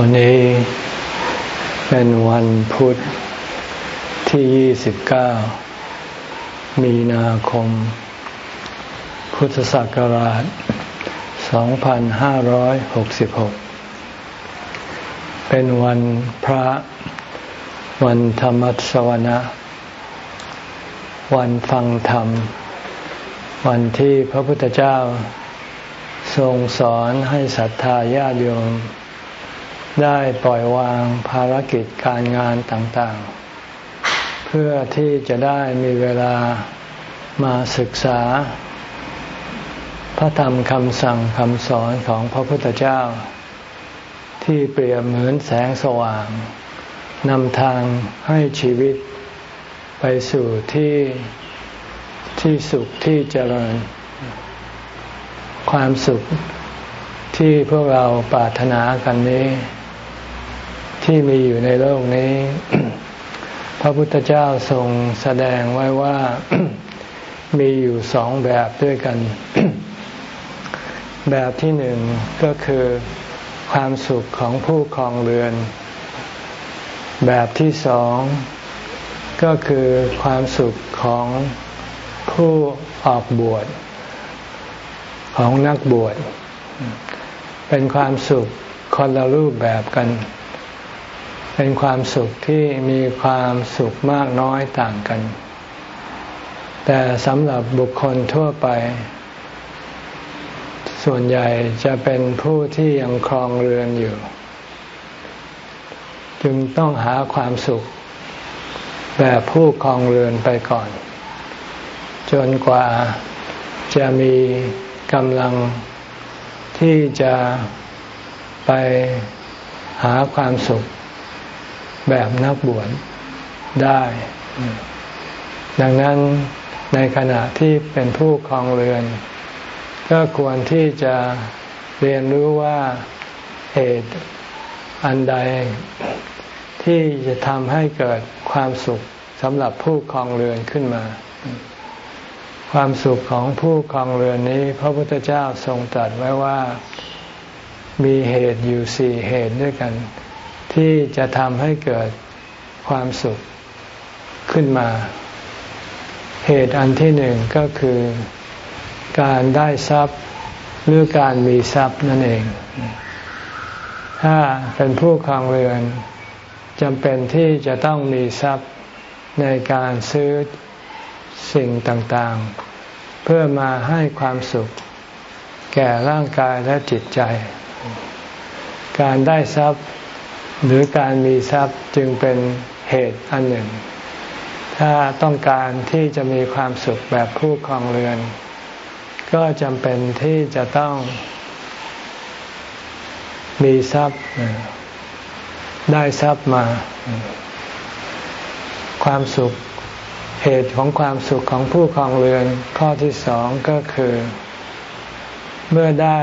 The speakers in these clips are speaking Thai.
วันนี้เป็นวันพุธที่ 29 มีนาคม พุทธศักราช 2566 เป็นวันพระ วันธรรมสวนะ วันฟังธรรม วันที่พระพุทธเจ้า ทรงสอนให้ศรัทธาญาติโยม ได้ปล่อยวางภารกิจการงานต่างๆ เพื่อที่จะได้มีเวลามาศึกษา พระธรรมคำสั่งคำสอนของพระพุทธเจ้า ที่เปรียบเหมือนแสงสว่างนำทางให้ชีวิต ไปสู่ที่ที่สุขที่เจริญ ความสุขที่พวกเราปรารถนากันนี้ ที่มีอยู่ในโลกนี้ พระพุทธเจ้าทรงแสดงไว้ว่ามีอยู่สองแบบด้วยกัน แบบที่หนึ่งก็คือความสุขของผู้ครองเรือน แบบที่สองก็คือความสุขของผู้ออกบวชของนักบวช เป็นความสุขคนละรูปแบบกัน เป็นความสุขที่มีความสุขมากน้อยต่างกัน แต่สำหรับบุคคลทั่วไป ส่วนใหญ่จะเป็นผู้ที่ยังครองเรือนอยู่ จึงต้องหาความสุข แบบผู้ครองเรือนไปก่อน จนกว่าจะมีกำลังที่จะไปหาความสุข แบบนักบวชได้ ดังนั้นในขณะที่เป็นผู้ครองเรือน ก็ควรที่จะเรียนรู้ว่าเหตุอันใด ที่จะทำให้เกิดความสุขสำหรับผู้ครองเรือนขึ้นมา ความสุขของผู้ครองเรือนนี้ พระพุทธเจ้าทรงตรัสไว้ว่ามีเหตุอยู่สี่เหตุด้วยกัน ที่จะทำให้เกิดความสุขขึ้นมา เหตุอันที่หนึ่งก็คือการได้ทรัพย์หรือการมีทรัพย์นั่นเอง ถ้าเป็นผู้ครองเรือนจำเป็นที่จะต้องมีทรัพย์ในการซื้อสิ่งต่างๆ เพื่อมาให้ความสุข แก่ร่างกายและจิตใจ การได้ทรัพย์ หรือการมีทรัพย์จึงเป็นเหตุอันหนึ่ง ถ้าต้องการที่จะมีความสุขแบบผู้ครองเรือน ก็จำเป็นที่จะต้องมีทรัพย์ได้ทรัพย์มา ความสุขเหตุของความสุขของผู้ครองเรือนข้อที่สองก็คือ เมื่อได้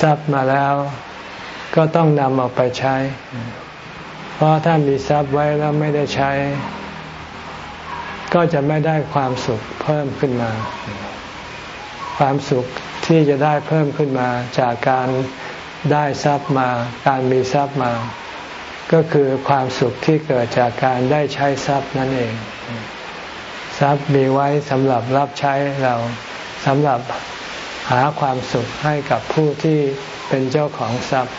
ทรัพย์มาแล้ว ก็ต้องนำออกไปใช้ เพราะถ้ามีทรัพย์ไว้แล้วไม่ได้ใช้ ก็จะไม่ได้ความสุขเพิ่มขึ้นมา ความสุขที่จะได้เพิ่มขึ้นมาจากการได้ทรัพย์มา การมีทรัพย์มา ก็คือความสุขที่เกิดจากการได้ใช้ทรัพย์นั่นเอง ทรัพย์มีไว้สำหรับรับใช้เราสำหรับ หาความสุขให้กับผู้ที่เป็นเจ้าของทรัพย์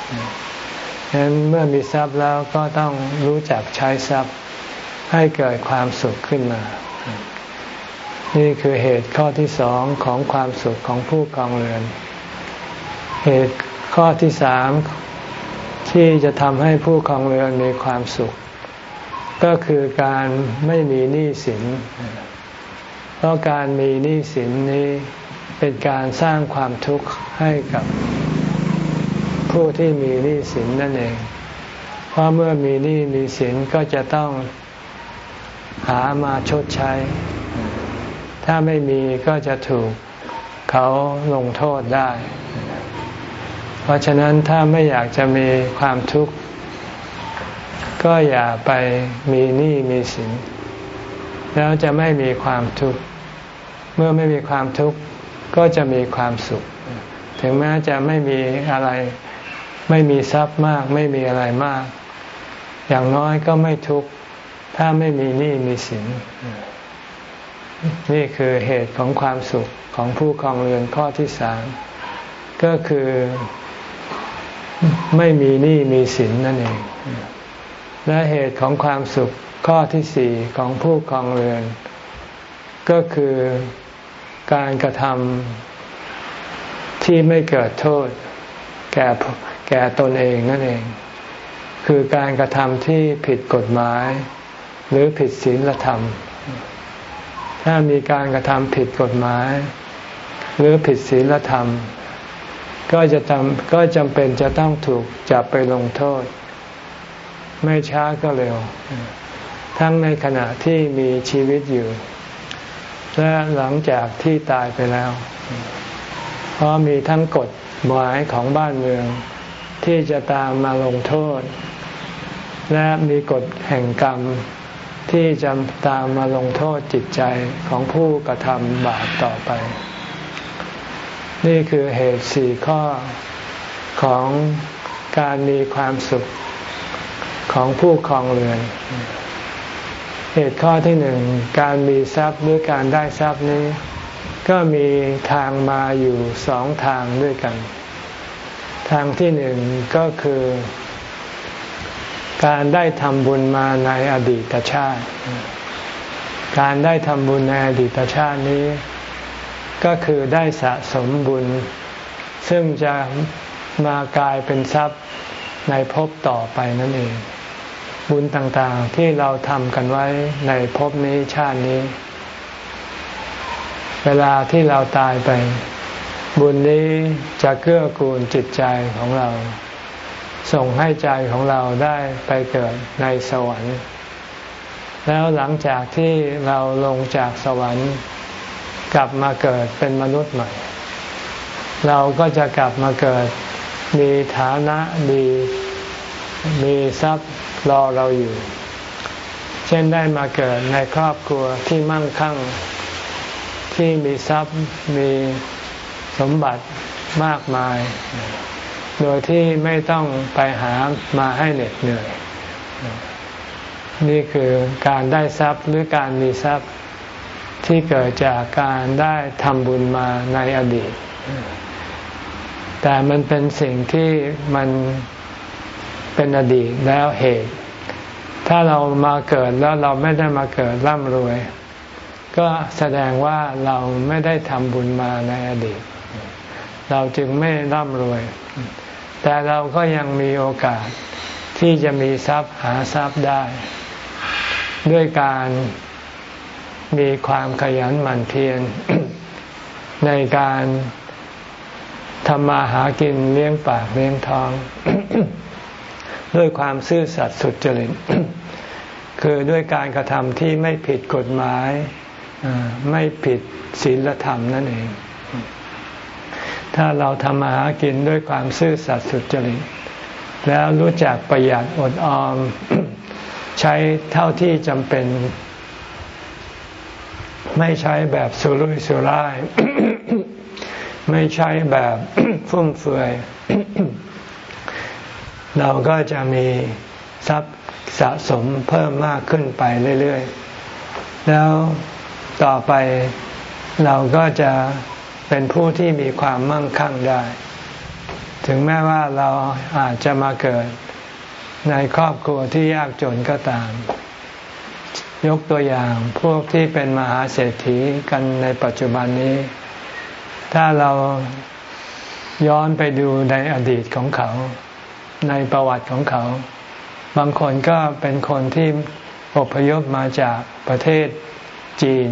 ฉะนั้นเมื่อมีทรัพย์แล้วก็ต้องรู้จักใช้ทรัพย์ให้เกิดความสุขขึ้นมา นี่คือเหตุข้อที่สองของความสุขของผู้ครองเรือน เหตุข้อที่สามที่จะทำให้ผู้ครองเรือนมีความสุข ก็คือการไม่มีหนี้สิน เพราะการมีหนี้สินนี้ เป็นการสร้างความทุกข์ให้กับผู้ที่มีหนี้สินนั่นเอง เพราะเมื่อมีหนี้มีสินก็จะต้องหามาชดใช้ ถ้าไม่มีก็จะถูกเขาลงโทษได้ เพราะฉะนั้นถ้าไม่อยากจะมีความทุกข์ ก็อย่าไปมีหนี้มีสิน แล้วจะไม่มีความทุกข์ เมื่อไม่มีความทุกข์ ก็จะมีความสุข ถึงแม้จะไม่มีอะไร ไม่มีทรัพย์มาก ไม่มีอะไรมาก อย่างน้อยก็ไม่ทุกข์ ถ้าไม่มีหนี้มีสิน นี่คือเหตุของความสุขของผู้ครองเรือนข้อที่สามก็คือไม่มีหนี้มีสินนั่นเอง และเหตุของความสุขข้อที่สี่ของผู้ครองเรือน ก็คือ การกระทำที่ไม่เกิดโทษ แก่แก่ตนเองนั่นเอง คือการกระทำที่ผิดกฎหมาย หรือผิดศีลธรรม ถ้ามีการกระทำผิดกฎหมาย หรือผิดศีลธรรม ก็จะทำก็จำเป็นจะต้องถูกจับไปลงโทษ ไม่ช้าก็เร็ว ทั้งในขณะที่มีชีวิตอยู่ และหลังจากที่ตายไปแล้ว เพราะมีทั้งกฎหมายของบ้านเมือง ที่จะตามมาลงโทษ และมีกฎแห่งกรรม ที่จะตามมาลงโทษจิตใจของผู้กระทำบาปต่อไป นี่คือเหตุสี่ข้อของการมีความสุขของผู้ครองเรือน เหตุข้อที่หนึ่งการมีทรัพย์หรือการได้ทรัพย์นี้ ก็มีทางมาอยู่สองทางด้วยกัน ทางที่หนึ่งก็คือ การได้ทำบุญมาในอดีตชาติ การได้ทำบุญในอดีตชาตินี้ ก็คือได้สะสมบุญ ซึ่งจะมากลายเป็นทรัพย์ในภพต่อไปนั่นเอง บุญต่างๆที่เราทำกันไว้ในภพนี้ชาตินี้ เวลาที่เราตายไป บุญนี้จะเกื้อกูลจิตใจของเรา ส่งให้ใจของเราได้ไปเกิดในสวรรค์ แล้วหลังจากที่เราลงจากสวรรค์ กลับมาเกิดเป็นมนุษย์ใหม่ เราก็จะกลับมาเกิดมีฐานะมีมีทรัพย์ รอเราอยู่ เช่นได้มาเกิดในครอบครัวที่มั่งคั่ง ที่มีทรัพย์มีสมบัติมากมาย โดยที่ไม่ต้องไปหามาให้เหน็ดเหนื่อย นี่คือการได้ทรัพย์หรือการมีทรัพย์ที่เกิดจากการได้ทำบุญมาในอดีต แต่มันเป็นสิ่งที่มัน เป็นอดีตแล้วเหตุ ถ้าเรามาเกิดแล้วเราไม่ได้มาเกิดร่ำรวย ก็แสดงว่าเราไม่ได้ทำบุญมาในอดีต เราจึงไม่ร่ำรวย แต่เราก็ยังมีโอกาสที่จะมีทรัพย์หาทรัพย์ได้ ด้วยการมีความขยันหมั่นเพียรในการทำมาหากินเลี้ยงปากเลี้ยงท้อง ด้วยความซื่อสัตย์สุจริตคือด้วยการกระทำที่ไม่ผิดกฎหมายไม่ผิดศีลธรรมนั่นเอง ถ้าเราทำมาหากินด้วยความซื่อสัตย์สุจริตแล้วรู้จักประหยัดอดออม ใช้เท่าที่จำเป็น ไม่ใช้แบบสุรุ่ยสุร่าย ไม่ใช้แบบฟุ่มเฟือย เราก็จะมีทรัพย์สะสมเพิ่มมากขึ้นไปเรื่อยๆ แล้วต่อไปเราก็จะเป็นผู้ที่มีความมั่งคั่งได้ ถึงแม้ว่าเราอาจจะมาเกิดในครอบครัวที่ยากจนก็ตาม ยกตัวอย่างพวกที่เป็นมหาเศรษฐีกันในปัจจุบันนี้ ถ้าเราย้อนไปดูในอดีตของเขา ในประวัติของเขา บางคนก็เป็นคนที่อพยพมาจากประเทศจีน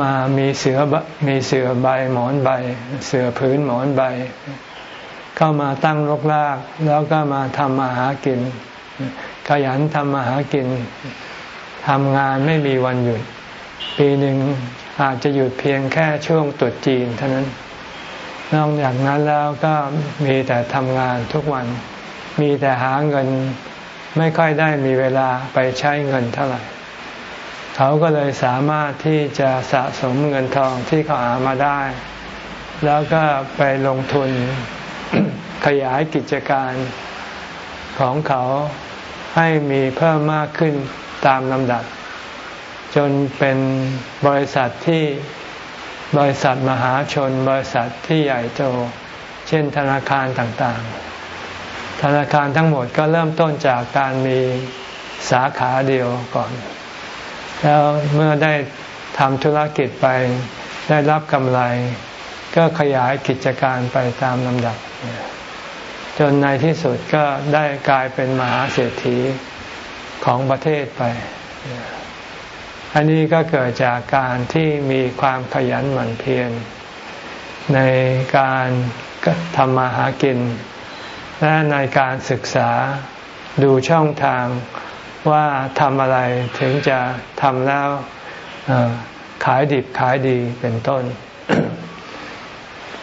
มามีเสือมีเสือใบหมอนใบ เสือพื้นหมอนใบ เข้ามาตั้งรกรากแล้วก็มาทำมาหากิน ขยันทำมาหากินทำงานไม่มีวันหยุด ปีหนึ่งอาจจะหยุดเพียงแค่ช่วงตรุษจีนเท่านั้น นอกจากนั้นแล้วก็มีแต่ทำงานทุกวัน มีแต่หาเงินไม่ค่อยได้มีเวลาไปใช้เงินเท่าไหร่ เขาก็เลยสามารถที่จะสะสมเงินทองที่เขาหามาได้ แล้วก็ไปลงทุนขยายกิจการของเขาให้มีเพิ่มมากขึ้นตามลำดับ จนเป็นบริษัทที่บริษัทมหาชน บริษัทที่ใหญ่โต เช่นธนาคารต่างๆ ธนาคารทั้งหมดก็เริ่มต้นจากการมีสาขาเดียวก่อน แล้วเมื่อได้ทำธุรกิจไปได้รับกำไร ก็ขยายกิจการไปตามลำดับ จนในที่สุดก็ได้กลายเป็นมหาเศรษฐีของประเทศไป อันนี้ก็เกิดจากการที่มีความขยันหมั่นเพียรในการทำมาหากิน และในการศึกษาดูช่องทางว่าทำอะไรถึงจะทำแล้วขายดิบขายดีเป็นต้น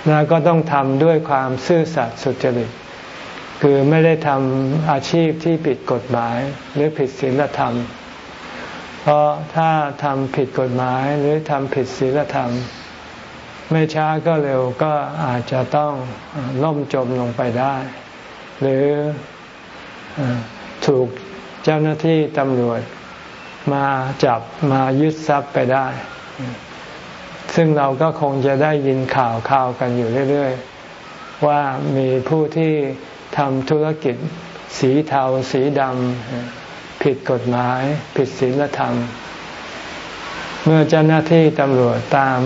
แล้วก็ต้องทำด้วยความซื่อสัตย์สุจริต คือไม่ได้ทำอาชีพที่ผิดกฎหมายหรือผิดศีลธรรม เพราะถ้าทำผิดกฎหมายหรือทำผิดศีลธรรม ไม่ช้าก็เร็วก็อาจจะต้องล่มจมลงไปได้ หรือถูกเจ้าหน้าที่ตำรวจมาจับมายึดทรัพย์ไปได้ ซึ่งเราก็คงจะได้ยินข่าวข่าวกันอยู่เรื่อย ๆ ว่ามีผู้ที่ทำธุรกิจสีเทาสีดำผิดกฎหมาย ผิดศีลธรรม เมื่อเจ้าหน้าที่ตำรวจตาม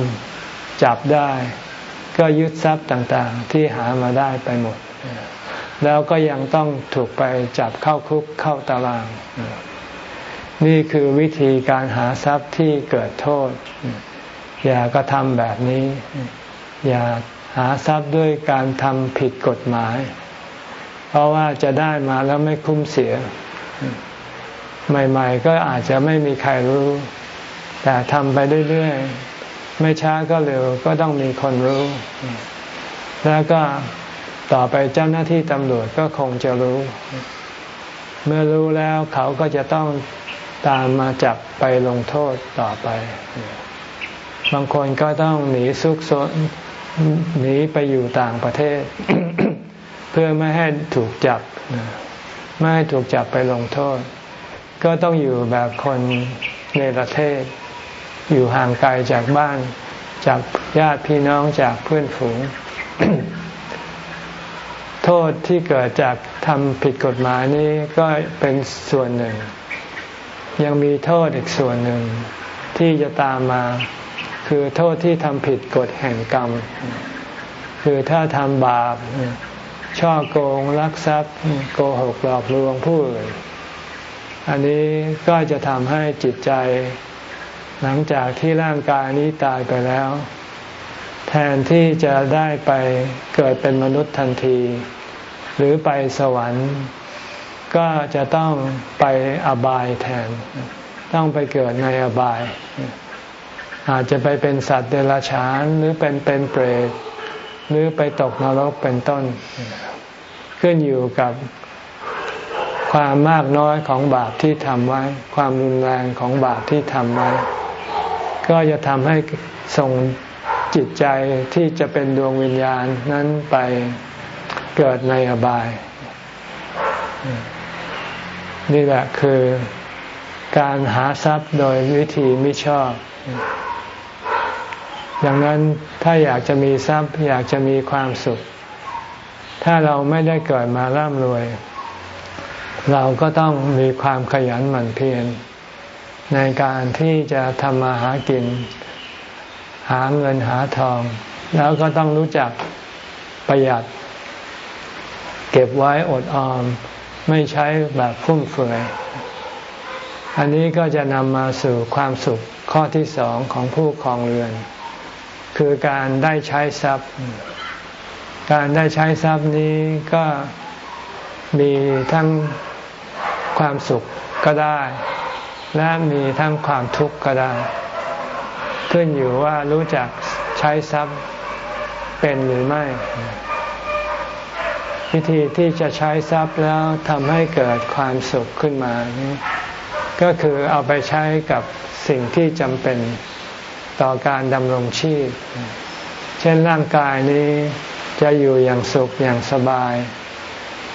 จับได้ ก็ยึดทรัพย์ต่างๆ ที่หามาได้ไปหมด แล้วก็ยังต้องถูกไปจับเข้าคุกเข้าตาราง นี่คือวิธีการหาทรัพย์ที่เกิดโทษ อย่ากระทำแบบนี้ อย่าหาทรัพย์ด้วยการทำผิดกฎหมาย เพราะว่าจะได้มาแล้วไม่คุ้มเสีย ใหม่ ๆ ก็อาจจะไม่มีใครรู้ แต่ทำไปเรื่อยๆไม่ช้าก็เร็วก็ต้องมีคนรู้ แล้วก็ ต่อไปเจ้าหน้าที่ตำรวจก็คงจะรู้ เมื่อรู้แล้วเขาก็จะต้องตามมาจับไปลงโทษต่อไป บางคนก็ต้องหนีซุกซนหนีไปอยู่ต่างประเทศ เพื่อไม่ให้ถูกจับไม่ให้ถูกจับไปลงโทษ ก็ต้องอยู่แบบคนในประเทศ อยู่ห่างไกลจากบ้าน จากญาติพี่น้องจากเพื่อนฝูง โทษที่เกิดจากทำผิดกฎหมายนี้ก็เป็นส่วนหนึ่ง ยังมีโทษอีกส่วนหนึ่ง ที่จะตามมา คือโทษที่ทำผิดกฎแห่งกรรม คือถ้าทำบาปช่อโกงลักทรัพย์ โกหกหลอกลวงผู้อื่นอันนี้ก็จะทำให้จิตใจ หลังจากที่ร่างกายนี้ตายไปแล้ว แทนที่จะได้ไปเกิดเป็นมนุษย์ทันที หรือไปสวรรค์ ก็จะต้องไปอบายแทน ต้องไปเกิดในอบาย อาจจะไปเป็นสัตว์เดรัจฉานหรือเป็นเป็นเปรตหรือไปตกนรกเป็นต้น ขึ้นอยู่กับความมากน้อยของบาปที่ทำไว้ ความรุนแรงของบาปที่ทำไว้ ก็จะทำให้ส่งจิตใจที่จะเป็นดวงวิญญาณนั้นไป เกิดในอบาย นี่แหละคือการหาทรัพย์โดยวิธีไม่ชอบอย่างนั้นถ้าอยากจะมีทรัพย์อยากจะมีความสุข ถ้าเราไม่ได้เกิดมาร่ำรวย เราก็ต้องมีความขยันหมั่นเพียรในการที่จะทำมาหากิน หาเงินหาทอง แล้วก็ต้องรู้จักประหยัด เก็บไว้อดออม ไม่ใช้แบบฟุ่มเฟือย อันนี้ก็จะนำมาสู่ความสุขข้อที่สองของผู้ครองเรือน คือการได้ใช้ทรัพย์ การได้ใช้ทรัพย์นี้ก็มีทั้งความสุขก็ได้ และมีทั้งความทุกข์ก็ได้ ขึ้นอยู่ว่ารู้จักใช้ทรัพย์เป็นหรือไม่ วิธีที่จะใช้ทรัพย์แล้วทำให้เกิดความสุขขึ้นมานี่ก็คือเอาไปใช้กับสิ่งที่จำเป็นต่อการดำรงชีพ เช่นร่างกายนี้จะอยู่อย่างสุขอย่างสบาย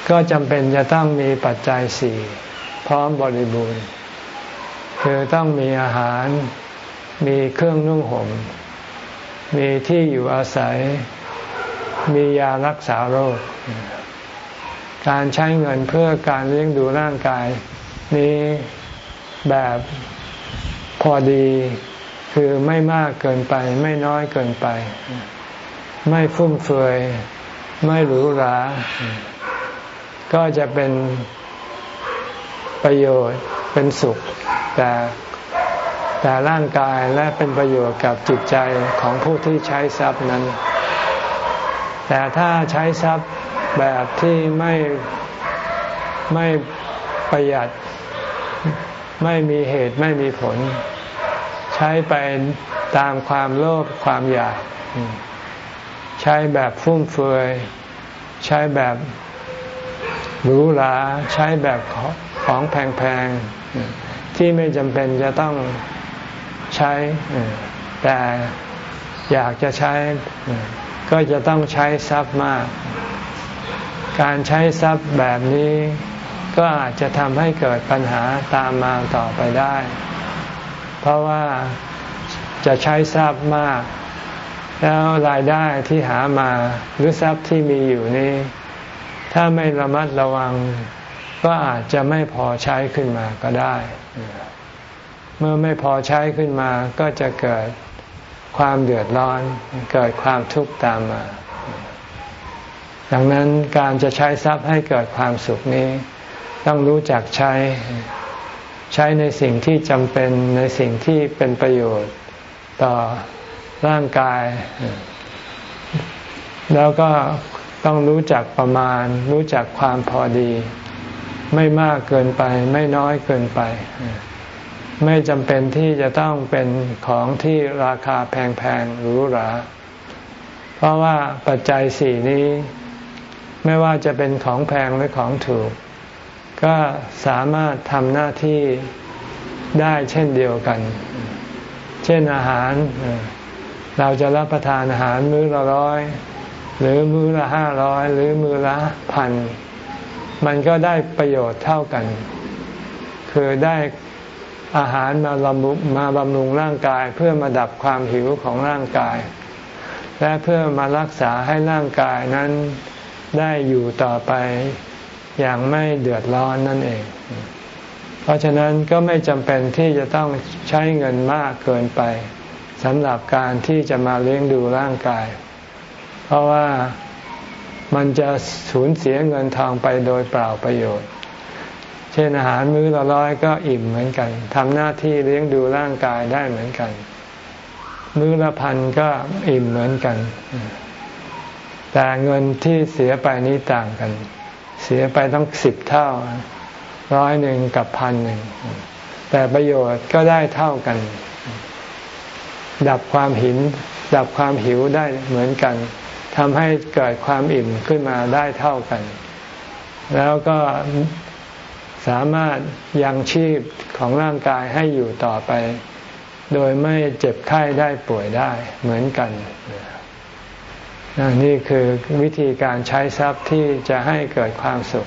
ก็จำเป็นจะต้องมีปัจจัยสี่พร้อมบริบูรณ์ คือต้องมีอาหาร มีเครื่องนุ่งห่ม มีที่อยู่อาศัย มียารักษาโรค การใช้เงินเพื่อการเลี้ยงดูร่างกาย นี้แบบพอดีคือไม่มากเกินไป ไม่น้อยเกินไป ไม่ฟุ่มเฟือยไม่หรูหรา ก็จะเป็นประโยชน์เป็นสุข แต่แต่ร่างกายและเป็นประโยชน์กับจิตใจของผู้ที่ใช้ทรัพย์นั้น แต่ถ้าใช้ทรัพย์ แบบที่ไม่ไม่ประหยัด ไม่มีเหตุไม่มีผล ใช้ไปตามความโลภความอยาก ใช้แบบฟุ่มเฟือย ใช้แบบหรูหราใช้แบบของแพงๆ ที่ไม่จำเป็นจะต้องใช้ แต่อยากจะใช้ ก็จะต้องใช้ทรัพย์มาก การใช้ทรัพย์แบบนี้ก็อาจจะทำให้เกิดปัญหาตามมาต่อไปได้ เพราะว่าจะใช้ทรัพย์มาก แล้วรายได้ที่หามาหรือทรัพย์ที่มีอยู่นี้ ถ้าไม่ระมัดระวัง ก็อาจจะไม่พอใช้ขึ้นมาก็ได้ เมื่อไม่พอใช้ขึ้นมาก็จะเกิดความเดือดร้อน เกิดความทุกข์ตามมา ดังนั้นการจะใช้ทรัพย์ให้เกิดความสุขนี้ ต้องรู้จักใช้ ใช้ในสิ่งที่จำเป็นในสิ่งที่เป็นประโยชน์ต่อร่างกาย แล้วก็ต้องรู้จักประมาณ รู้จักความพอดี ไม่มากเกินไป ไม่น้อยเกินไป ไม่จำเป็นที่จะต้องเป็นของที่ราคาแพงๆหรูหราเพราะว่าปัจจัยสี่นี้ ไม่ว่าจะเป็นของแพงหรือของถูก ก็สามารถทำหน้าที่ได้เช่นเดียวกัน เช่นอาหาร เราจะรับประทานอาหารมื้อละร้อย หรือมื้อละห้าร้อยหรือมื้อละพัน มันก็ได้ประโยชน์เท่ากัน คือได้อาหารมาบำรุงมาบำรุงร่างกายเพื่อมาดับความหิวของร่างกาย และเพื่อมารักษาให้ร่างกายนั้น ได้อยู่ต่อไปอย่างไม่เดือดร้อนนั่นเอง เพราะฉะนั้นก็ไม่จำเป็นที่จะต้องใช้เงินมากเกินไปสำหรับการที่จะมาเลี้ยงดูร่างกาย เพราะว่ามันจะสูญเสียเงินทองไปโดยเปล่าประโยชน์ เช่นอาหารมื้อละร้อยก็อิ่มเหมือนกันทำหน้าที่เลี้ยงดูร่างกายได้เหมือนกัน มื้อละพันก็อิ่มเหมือนกัน แต่เงินที่เสียไปนี้ต่างกัน เสียไปต้องสิบเท่า ร้อยหนึ่งกับพันหนึ่ง แต่ประโยชน์ก็ได้เท่ากัน ดับความหิน ดับความหิวได้เหมือนกันทำให้เกิดความอิ่มขึ้นมาได้เท่ากัน แล้วก็สามารถยังชีพของร่างกายให้อยู่ต่อไป โดยไม่เจ็บไข้ได้ป่วยได้เหมือนกัน นี่คือวิธีการใช้ทรัพย์ที่จะให้เกิดความสุข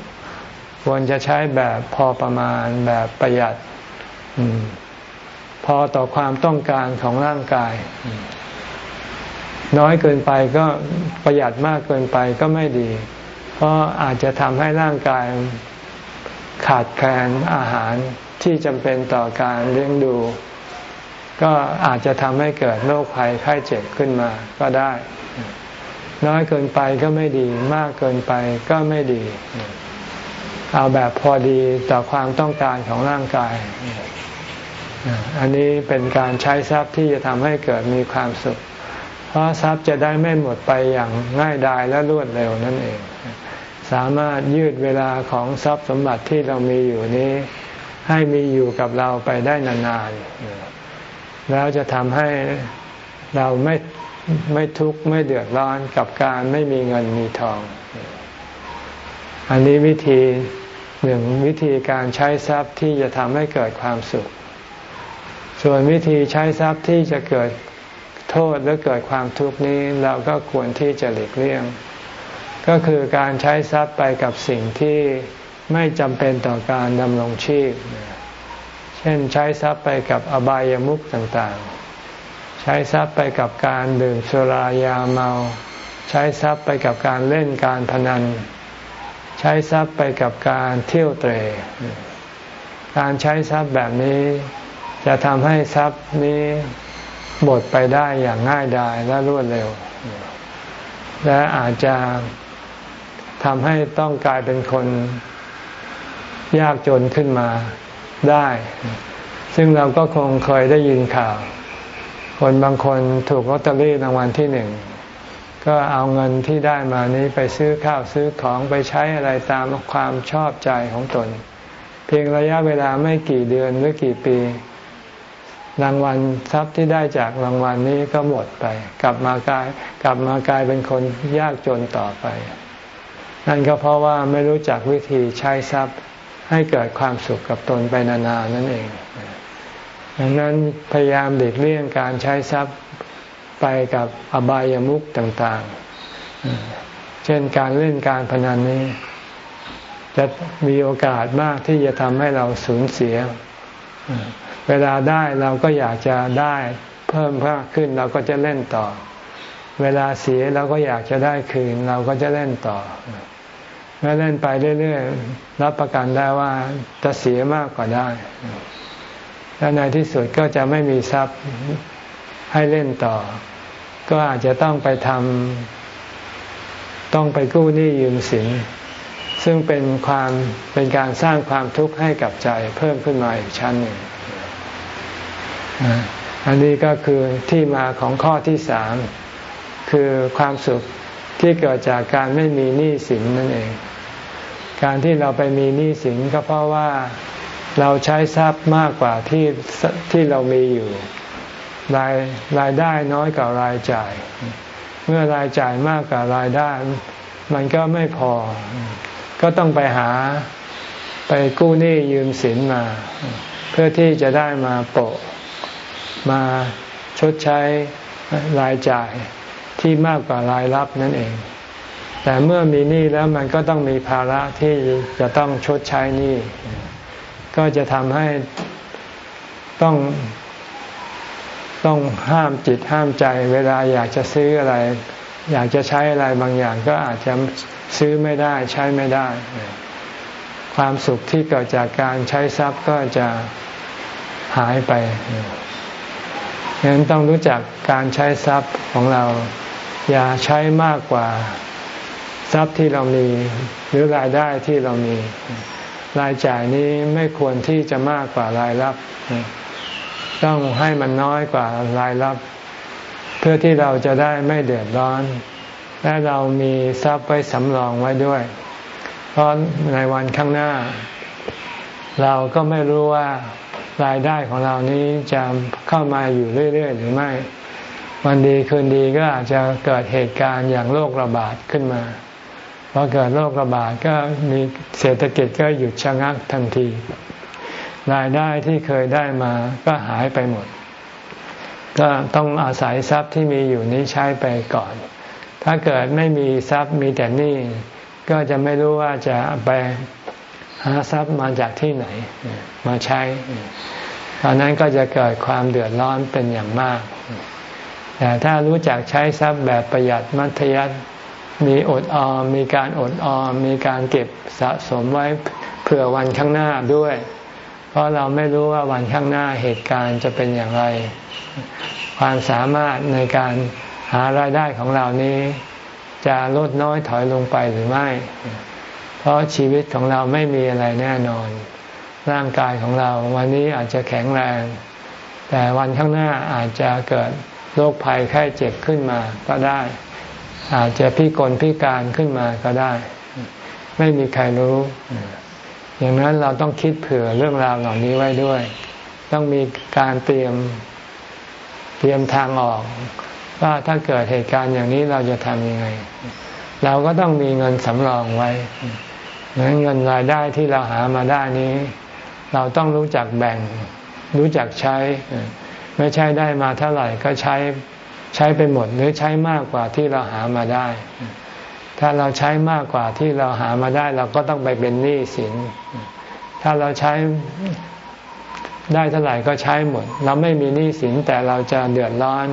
ควรจะใช้แบบพอประมาณแบบประหยัดอพอต่อความต้องการของร่างกาย น้อยเกินไปก็ประหยัดมากเกินไปก็ไม่ดี เพราะอาจจะทำให้ร่างกายขาดแคลนอาหารที่จำเป็นต่อการเลี้ยงดู ก็อาจจะทำให้เกิดโรคภัยไข้เจ็บขึ้นมาก็ได้ น้อยเกินไปก็ไม่ดี มากเกินไปก็ไม่ดี เอาแบบพอดีต่อความต้องการของร่างกาย อันนี้เป็นการใช้ทรัพย์ที่จะทำให้เกิดมีความสุข เพราะทรัพย์จะได้ไม่หมดไปอย่างง่ายดายและรวดเร็วนั่นเอง สามารถยืดเวลาของทรัพย์สมบัติที่เรามีอยู่นี้ ให้มีอยู่กับเราไปได้นานๆแล้วจะทำให้เราไม่ ไม่ทุกข์ไม่เดือดร้อนกับการไม่มีเงินมีทอง อันนี้วิธีหนึ่งวิธีการใช้ทรัพย์ที่จะทำให้เกิดความสุข ส่วนวิธีใช้ทรัพย์ที่จะเกิดโทษหรือเกิดความทุกข์นี้เราก็ควรที่จะหลีกเลี่ยง ก็คือการใช้ทรัพย์ไปกับสิ่งที่ไม่จำเป็นต่อการดำรงชีพ เช่นใช้ทรัพย์ไปกับอบายามุขต่างๆ ใช้ทรัพย์ไปกับการดื่มสุรายาเมา ใช้ทรัพย์ไปกับการเล่นการพนัน ใช้ทรัพย์ไปกับการเที่ยวเตะการใช้ทรัพย์แบบนี้ จะทำให้ทรัพย์นี้หมดไปได้อย่างง่ายดายและรวดเร็ว และอาจจะทำให้ต้องกลายเป็นคนยากจนขึ้นมาได้ ซึ่งเราก็คงเคยได้ยินข่าว คนบางคนถูกลอตเตอรี่รางวัลที่หนึ่งก็เอาเงินที่ได้มานี้ไปซื้อข้าวซื้อของไปใช้อะไรตามความชอบใจของตน เพียงระยะเวลาไม่กี่เดือนหรือกี่ปี รางวัลทรัพย์ที่ได้จากรางวัลนี้ก็หมดไป กลับมากลายกลับมากลายเป็นคนยากจนต่อไป นั่นก็เพราะว่าไม่รู้จักวิธีใช้ทรัพย์ให้เกิดความสุขกับตนไปนานๆนั่นเอง ดังนั้นพยายามเด็กเลี่ยงการใช้ทรัพย์ไปกับอบายามุขต่างๆ เช่นการเล่นการพนันนี้ จะมีโอกาสมากที่จะทำให้เราสูญเสีย เวลาได้เราก็อยากจะได้เพิ่มเพิ่มขึ้นเราก็จะเล่นต่อ เวลาเสียเราก็อยากจะได้คืนเราก็จะเล่นต่อเมื่อเล่นไปเรื่อยๆรับประกันได้ว่าจะเสียมากกว่าได้ และในที่สุดก็จะไม่มีทรัพย์ให้เล่นต่อ ก็อาจจะต้องไปทำต้องไปกู้หนี้ยืมสิน ซึ่งเป็นความเป็นการสร้างความทุกข์ให้กับใจเพิ่มขึ้นมาอีกชั้นหนึ่งอันนี้ก็คือที่มาของข้อที่สามคือความสุขที่เกิดจากการไม่มีหนี้สินนั่นเอง การที่เราไปมีหนี้สินก็เพราะว่า เราใช้ทรัพย์มากกว่าที่ที่เรามีอยู่ รายรายได้น้อยกว่ารายจ่าย เมื่อรายจ่ายมากกว่ารายได้ มันก็ไม่พอ ก็ต้องไปหาไปกู้หนี้ยืมสินมา เพื่อที่จะได้มาโปะมาชดใช้รายจ่ายที่มากกว่ารายรับนั่นเอง แต่เมื่อมีหนี้แล้วมันก็ต้องมีภาระที่จะต้องชดใช้หนี้ ก็จะทำให้ต้องต้องห้ามจิตห้ามใจ เวลาอยากจะซื้ออะไร อยากจะใช้อะไรบางอย่างก็อาจจะซื้อไม่ได้ใช้ไม่ได้ ความสุขที่เกิดจากการใช้ทรัพย์ก็จะหายไปฉะนั้นต้องรู้จักการใช้ทรัพย์ของเรา อย่าใช้มากกว่าทรัพย์ที่เรามี หรือรายได้ที่เรามี รายจ่ายนี้ไม่ควรที่จะมากกว่ารายรับ ต้องให้มันน้อยกว่ารายรับ เพื่อที่เราจะได้ไม่เดือดร้อน และเรามีทรัพย์ไว้สำรองไว้ด้วย เพราะในวันข้างหน้า เราก็ไม่รู้ว่ารายได้ของเรานี้จะเข้ามาอยู่เรื่อย ๆ หรือไม่ วันดีคืนดีก็อาจจะเกิดเหตุการณ์อย่างโรคระบาดขึ้นมา พอเกิดโรคระบาดก็มีเศรษฐกิจก็หยุดชะงักทันที รายได้ที่เคยได้มาก็หายไปหมด ก็ต้องอาศัยทรัพย์ที่มีอยู่นี้ใช้ไปก่อน ถ้าเกิดไม่มีทรัพย์มีแต่หนี้ก็จะไม่รู้ว่าจะไปหาทรัพย์มาจากที่ไหนมาใช้ตอนนั้นก็จะเกิดความเดือดร้อนเป็นอย่างมาก แต่ถ้ารู้จักใช้ทรัพย์แบบประหยัดมัธยัติ มีอดออม มีการอดออม มีการเก็บสะสมไว้เผื่อวันข้างหน้าด้วย เพราะเราไม่รู้ว่าวันข้างหน้าเหตุการณ์จะเป็นอย่างไร ความสามารถในการหารายได้ของเรานี้ จะลดน้อยถอยลงไปหรือไม่ เพราะชีวิตของเราไม่มีอะไรแน่นอน ร่างกายของเราวันนี้อาจจะแข็งแรง แต่วันข้างหน้าอาจจะเกิดโรคภัยไข้เจ็บขึ้นมาก็ได้ อาจจะพิกลพิการขึ้นมาก็ได้ ไม่มีใครรู้ อย่างนั้นเราต้องคิดเผื่อเรื่องราวเหล่านี้ไว้ด้วย ต้องมีการเตรียมเตรียมทางออก ว่าถ้าเกิดเหตุการณ์อย่างนี้เราจะทำยังไง เราก็ต้องมีเงินสำรองไว้เงินรายได้ที่เราหามาได้นี้ เราต้องรู้จักแบ่ง รู้จักใช้ ไม่ใช่ได้มาเท่าไหร่ก็ใช้ ใช้ไปหมดหรือใช้มากกว่าที่เราหามาได้ ถ้าเราใช้มากกว่าที่เราหามาได้ เราก็ต้องไปเป็นหนี้สิน ถ้าเราใช้ได้เท่าไหร่ก็ใช้หมด เราไม่มีหนี้สินแต่เราจะเดือดร้อน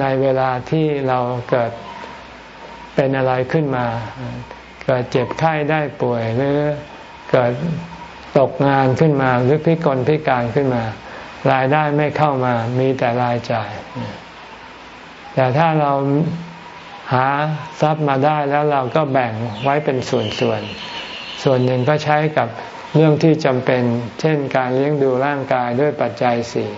ในเวลาที่เราเกิดเป็นอะไรขึ้นมา เกิดเจ็บไข้ได้ป่วยหรือเกิดตกงานขึ้นมาหรือพิกลพิการขึ้นมา รายได้ไม่เข้ามามีแต่รายจ่าย แต่ถ้าเราหาทรัพย์มาได้แล้วเราก็แบ่งไว้เป็นส่วนส่วน ส่วนหนึ่งก็ใช้กับเรื่องที่จำเป็น เช่นการเลี้ยงดูร่างกายด้วยปัจจัยสี่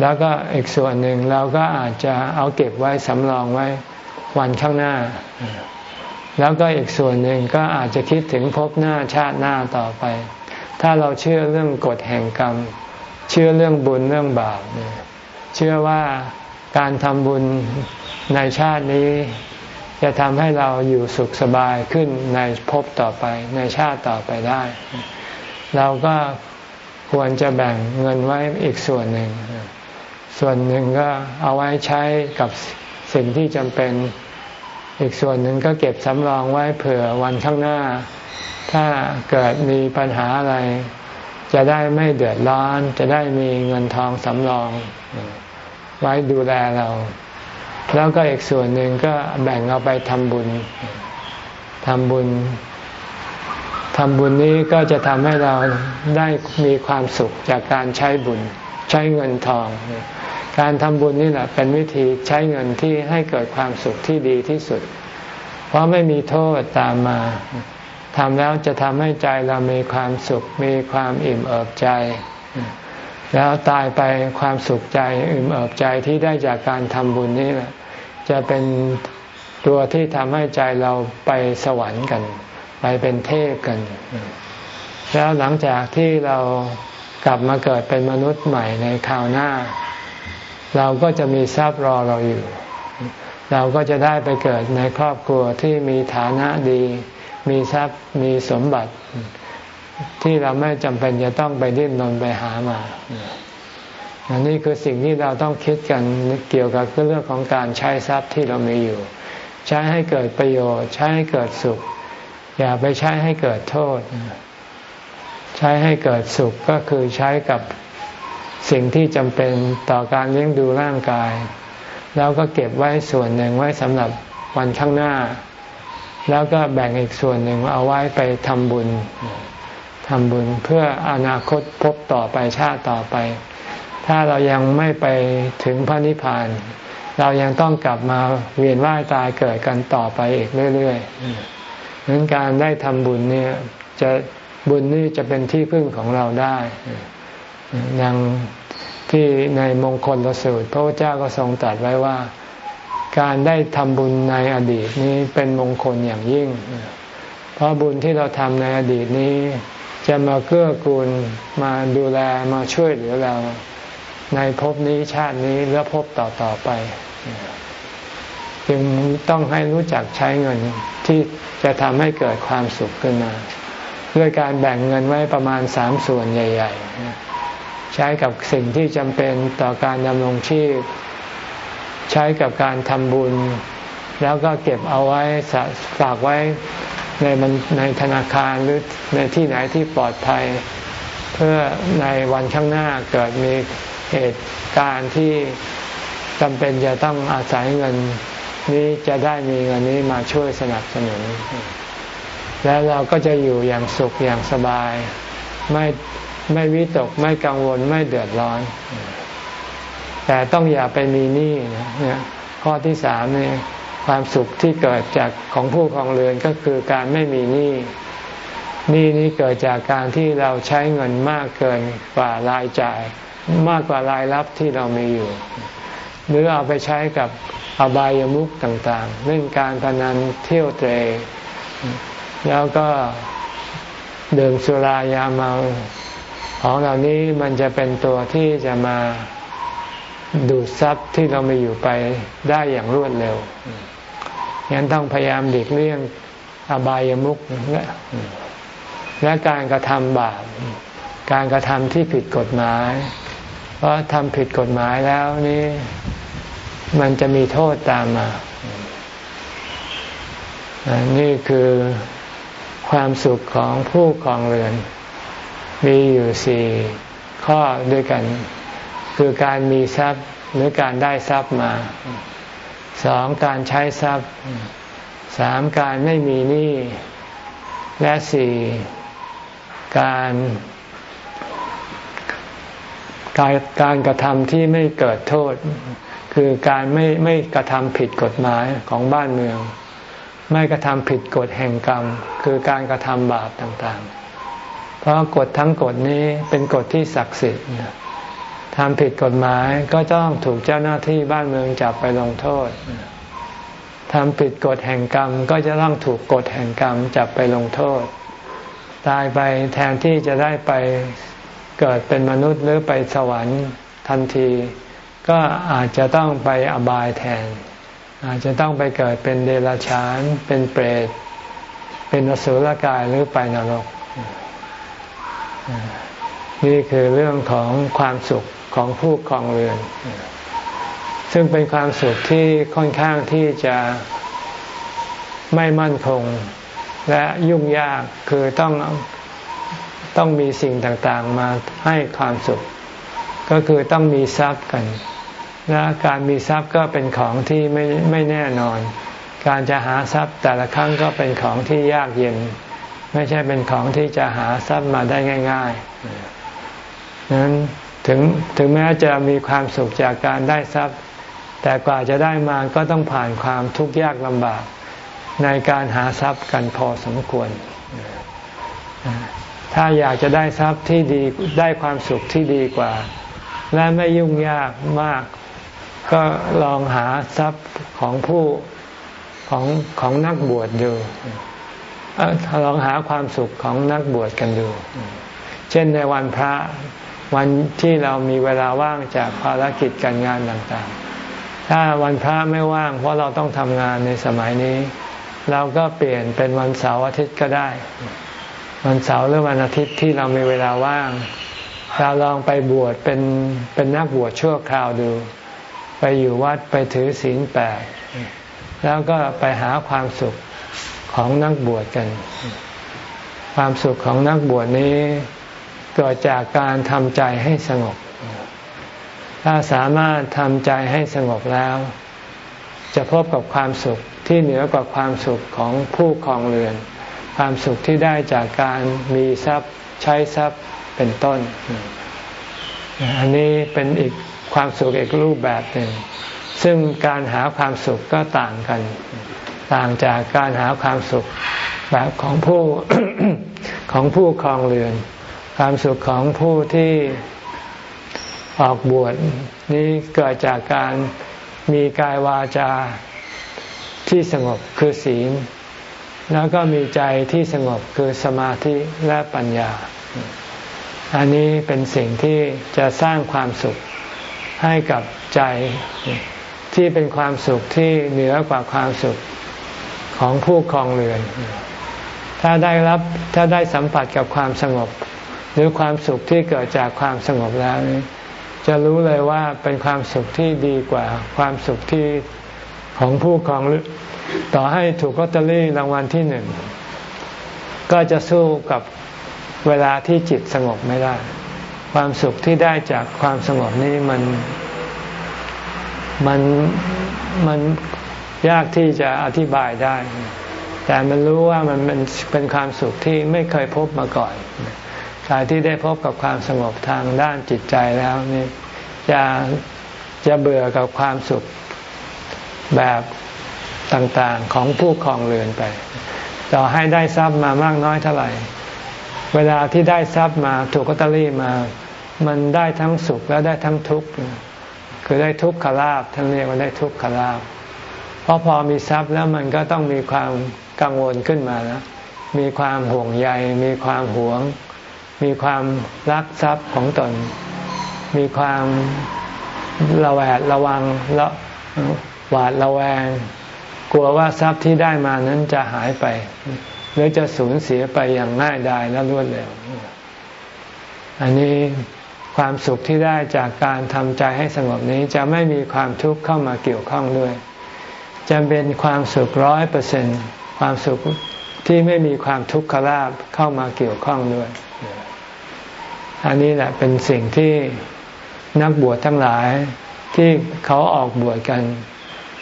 แล้วก็อีกส่วนหนึ่งเราก็อาจจะเอาเก็บไว้สำรองไว้วันข้างหน้า แล้วก็อีกส่วนหนึ่งก็อาจจะคิดถึงพบหน้าชาติหน้าต่อไป ถ้าเราเชื่อเรื่องกฎแห่งกรรม เชื่อเรื่องบุญเรื่องบาปเชื่อว่า การทำบุญในชาตินี้ จะทำให้เราอยู่สุขสบายขึ้นในภพต่อไปในชาติต่อไปได้ เราก็ควรจะแบ่งเงินไว้อีกส่วนหนึ่ง ส่วนหนึ่งก็เอาไว้ใช้กับสิ่งที่จำเป็น อีกส่วนหนึ่งก็เก็บสำรองไว้เผื่อวันข้างหน้า ถ้าเกิดมีปัญหาอะไร จะได้ไม่เดือดร้อน จะได้มีเงินทองสำรอง ไว้ดูแลเรา แล้วก็อีกส่วนหนึ่งก็แบ่งเอาไปทำบุญทำบุญทำบุญนี้ก็จะทำให้เราได้มีความสุขจากการใช้บุญใช้เงินทอง การทำบุญนี่แหละเป็นวิธีใช้เงินที่ให้เกิดความสุขที่ดีที่สุด เพราะไม่มีโทษตามมาทำแล้วจะทำให้ใจเรามีความสุข มีความอิ่มเอิบใจ แล้วตายไปความสุขใจอิ่มเอิบใจที่ได้จากการทำบุญนี่แหละจะเป็นตัวที่ทำให้ใจเราไปสวรรค์กัน ไปเป็นเทพกัน แล้วหลังจากที่เรากลับมาเกิดเป็นมนุษย์ใหม่ในคราวหน้า เราก็จะมีทรัพย์รอเราอยู่ เราก็จะได้ไปเกิดในครอบครัวที่มีฐานะดี มีทรัพย์มีสมบัติ ที่เราไม่จำเป็นจะต้องไปดิ้นรนไปหามาอันนี้คือสิ่งที่เราต้องคิดกันเกี่ยวกับเรื่องของการใช้ทรัพย์ที่เรามีอยู่ ใช้ให้เกิดประโยชน์ ใช้ให้เกิดสุข อย่าไปใช้ให้เกิดโทษ ใช้ให้เกิดสุขก็คือใช้กับสิ่งที่จำเป็นต่อการเลี้ยงดูร่างกาย แล้วก็เก็บไว้ส่วนหนึ่งไว้สำหรับวันข้างหน้า แล้วก็แบ่งอีกส่วนหนึ่งเอาไว้ไปทำบุญ ทำบุญเพื่ออนาคตพบต่อไปชาติต่อไป ถ้าเรายังไม่ไปถึงพระนิพพาน เรายังต้องกลับมาเวียนว่ายตายเกิดกันต่อไปอีกเรื่อยๆนั้นการได้ทำบุญเนี่ยจะบุญนี่จะเป็นที่พึ่งของเราได้ดังที่ในมงคลละสูตร พระเจ้าก็ทรงตรัสไว้ว่า การได้ทำบุญในอดีตนี้เป็นมงคลอย่างยิ่ง เพราะบุญที่เราทำในอดีตนี้ จะมาเกื้อกูลมาดูแลมาช่วยเหลือเรา ในภพนี้ชาตินี้และภพต่อตอไป จึงต้องให้รู้จักใช้เงินที่จะทำให้เกิดความสุขขึ้นมา ด้วยการแบ่งเงินไว้ประมาณสามส่วนใหญ่ ๆ ใช้กับสิ่งที่จำเป็นต่อการดำรงชีพ ใช้กับการทำบุญ แล้วก็เก็บเอาไว้ฝากไว้ ในมันในธนาคารหรือในที่ไหนที่ปลอดภัย เพื่อในวันข้างหน้าเกิดมีเหตุการณ์ที่จำเป็นจะต้องอาศัยเงินนี้จะได้มีเงินนี้มาช่วยสนับสนุน แล้วเราก็จะอยู่อย่างสุขอย่างสบาย ไม่ไม่วิตกไม่กังวลไม่เดือดร้อน แต่ต้องอย่าไปมีหนี้นะข้อที่สามเนี่ย ความสุขที่เกิดจากของผู้ครองเรือนก็คือการไม่มีหนี้หนี้นี้เกิดจากการที่เราใช้เงินมากเกินกว่ารายจ่าย มากกว่ารายรับที่เรามีอยู่ หรือเอาไปใช้กับอบายามุขต่างๆ เล่นการพนันเที่ยวเตร แล้วก็ดื่มสุรายาเมาของเหล่านี้มันจะเป็นตัวที่จะมาดูดซับที่เราไม่อยู่ไปได้อย่างรวดเร็ว งั้นต้องพยายามหลีกเลี่ยงอบายมุขและการกระทำบาปการกระทำที่ผิดกฎหมาย เพราะทำผิดกฎหมายแล้วนี่มันจะมีโทษตามมา นี่คือความสุขของผู้ครองเรือน มีอยู่สี่ข้อด้วยกัน คือการมีทรัพย์หรือการได้ทรัพย์มา สองการใช้ทรัพย์สามการไม่มีหนี้และสี่การการการกระทำที่ไม่เกิดโทษ คือการไม่ไม่กระทำผิดกฎหมายของบ้านเมือง ไม่กระทำผิดกฎแห่งกรรม คือการกระทำบาปต่างๆ เพราะกฎทั้งกฎนี้เป็นกฎที่ศักดิ์สิทธิ์ ทำผิดกฎหมายก็ต้องถูกเจ้าหน้าที่บ้านเมืองจับไปลงโทษทำผิดกฎแห่งกรรมก็จะต้องถูกกฎแห่งกรรมจับไปลงโทษ ตายไปแทนที่จะได้ไปเกิดเป็นมนุษย์หรือไปสวรรค์ทันที ก็อาจจะต้องไปอบายแทน อาจจะต้องไปเกิดเป็นเดรัจฉาน เป็นเปรต เป็นอสุรกายหรือไปนรก นี่คือเรื่องของความสุขของผู้ครองเรือน ซึ่งเป็นความสุขที่ค่อนข้างที่จะไม่มั่นคงและยุ่งยากคือต้องต้องมีสิ่งต่างๆมาให้ความสุข ก็คือต้องมีทรัพย์กัน และการมีทรัพย์ก็เป็นของที่ไม่ไม่แน่นอน การจะหาทรัพย์แต่ละครั้งก็เป็นของที่ยากเย็น ไม่ใช่เป็นของที่จะหาทรัพย์มาได้ง่าย ๆ นั้นถึงถึงแม้จะมีความสุขจากการได้ทรัพย์ แต่กว่าจะได้มาก็ต้องผ่านความทุกข์ยากลำบากในการหาทรัพย์กันพอสมควร ถ้าอยากจะได้ทรัพย์ที่ดีได้ความสุขที่ดีกว่า และไม่ยุ่งยากมาก ก็ลองหาทรัพย์ของผู้ของของนักบวชดูลองหาความสุขของนักบวชกันดู เช่นในวันพระ วันที่เรามีเวลาว่างจากภารกิจการงานต่างๆ ถ้าวันพระไม่ว่าง เพราะเราต้องทำงานในสมัยนี้ เราก็เปลี่ยนเป็นวันเสาร์อาทิตย์ก็ได้ วันเสาร์หรือวันอาทิตย์ที่เรามีเวลาว่าง เราลองไปบวชเป็นเป็นนักบวชชั่วคราวดู ไปอยู่วัดไปถือศีลแปดแล้วก็ไปหาความสุขของนักบวชกัน ความสุขของนักบวชนี้ เกิดจากการทำใจให้สงบ ถ้าสามารถทำใจให้สงบแล้ว จะพบกับความสุขที่เหนือกว่าความสุขของผู้ครองเรือน ความสุขที่ได้จากการมีทรัพย์ใช้ทรัพย์เป็นต้น อันนี้เป็นอีกความสุขอีกรูปแบบหนึ่ง ซึ่งการหาความสุขก็ต่างกัน ต่างจากการหาความสุขแบบของผู้ของผู้ครองเรือน ความสุขของผู้ที่ออกบวชนี้เกิดจากการมีกายวาจาที่สงบคือศีล แล้วก็มีใจที่สงบคือสมาธิและปัญญา อันนี้เป็นสิ่งที่จะสร้างความสุขให้กับใจที่เป็นความสุขที่เหนือกว่าความสุขของผู้ครองเรือน ถ้าได้รับถ้าได้สัมผัสกับความสงบ หรือความสุขที่เกิดจากความสงบแล้วนี่จะรู้เลยว่าเป็นความสุขที่ดีกว่าความสุขที่ของผู้ครองต่อให้ถูกลอตเตอรี่รางวัลที่หนึ่ง ก็จะสู้กับเวลาที่จิตสงบไม่ได้ ความสุขที่ได้จากความสงบนี้มันมันมันยากที่จะอธิบายได้ แต่มันรู้ว่ามันเป็นเป็นความสุขที่ไม่เคยพบมาก่อน การที่ได้พบกับความสงบทางด้านจิตใจแล้วนี่จะจะเบื่อกับความสุขแบบต่างๆของผู้ครองเรือนไป ต่อให้ได้ทรัพย์มามากน้อยเท่าไหร่ เวลาที่ได้ทรัพย์มาถูกกัตเตอรี่มา มันได้ทั้งสุขและได้ทั้งทุกข์คือได้ทุกขลาภท่านเรียกว่าได้ทุกขลาภเพราะพอมีทรัพย์แล้วมันก็ต้องมีความกังวลขึ้นมาแล้วมีความห่วงใย มีความหวง มีความรักทรัพย์ของตน มีความระแวดระวังละหวาดระแวง กลัวว่าทรัพย์ที่ได้มานั้นจะหายไป หรือจะสูญเสียไปอย่างง่ายดายและรวดเร็ว อันนี้ความสุขที่ได้จากการทำใจให้สงบนี้จะไม่มีความทุกข์เข้ามาเกี่ยวข้องด้วยจะเป็นความสุขร้อยเปอร์เซ็นความสุขที่ไม่มีความทุกข์ลาบเข้ามาเกี่ยวข้องด้วย อันนี้แหละเป็นสิ่งที่นักบวชทั้งหลายที่เขาออกบวชกัน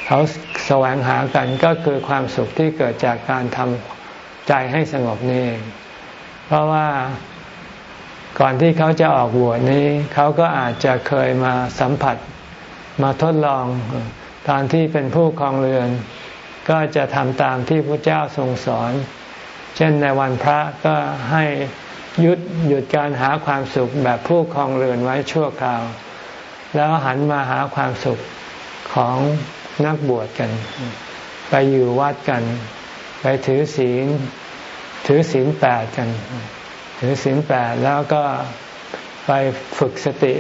เขาแสวงหากันก็คือความสุขที่เกิดจากการทำใจให้สงบนี่เพราะว่าก่อนที่เขาจะออกบวชนี้ เขาก็อาจจะเคยมาสัมผัสมาทดลองตอนที่เป็นผู้ครองเรือน ก็จะทำตามที่พระเจ้าทรงสอน เช่นในวันพระก็ให้ ยุดหยุดการหาความสุขแบบผู้ครองเรือนไว้ชั่วคราว แล้วหันมาหาความสุขของนักบวชกัน ไปอยู่วัดกัน ไปถือศีลถือศีลแปดกัน ถือศีลแปดแล้วก็ไปฝึกสติ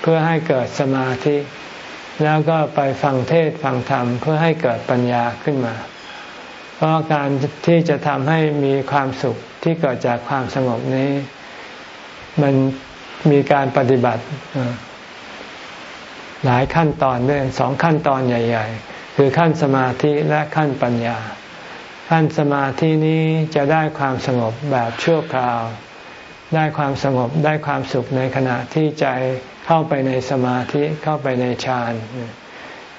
เพื่อให้เกิดสมาธิ แล้วก็ไปฟังเทศฟังธรรม เพื่อให้เกิดปัญญาขึ้นมา เพราะการที่จะทำให้มีความสุข ที่เกิดจากความสงบนี้ มันมีการปฏิบัติหลายขั้นตอนด้วยสองขั้นตอนใหญ่ ๆ คือขั้นสมาธิและขั้นปัญญา ขั้นสมาธินี้จะได้ความสงบแบบชั่วคราว ได้ความสงบได้ความสุขในขณะที่ใจเข้าไปในสมาธิเข้าไปในฌาน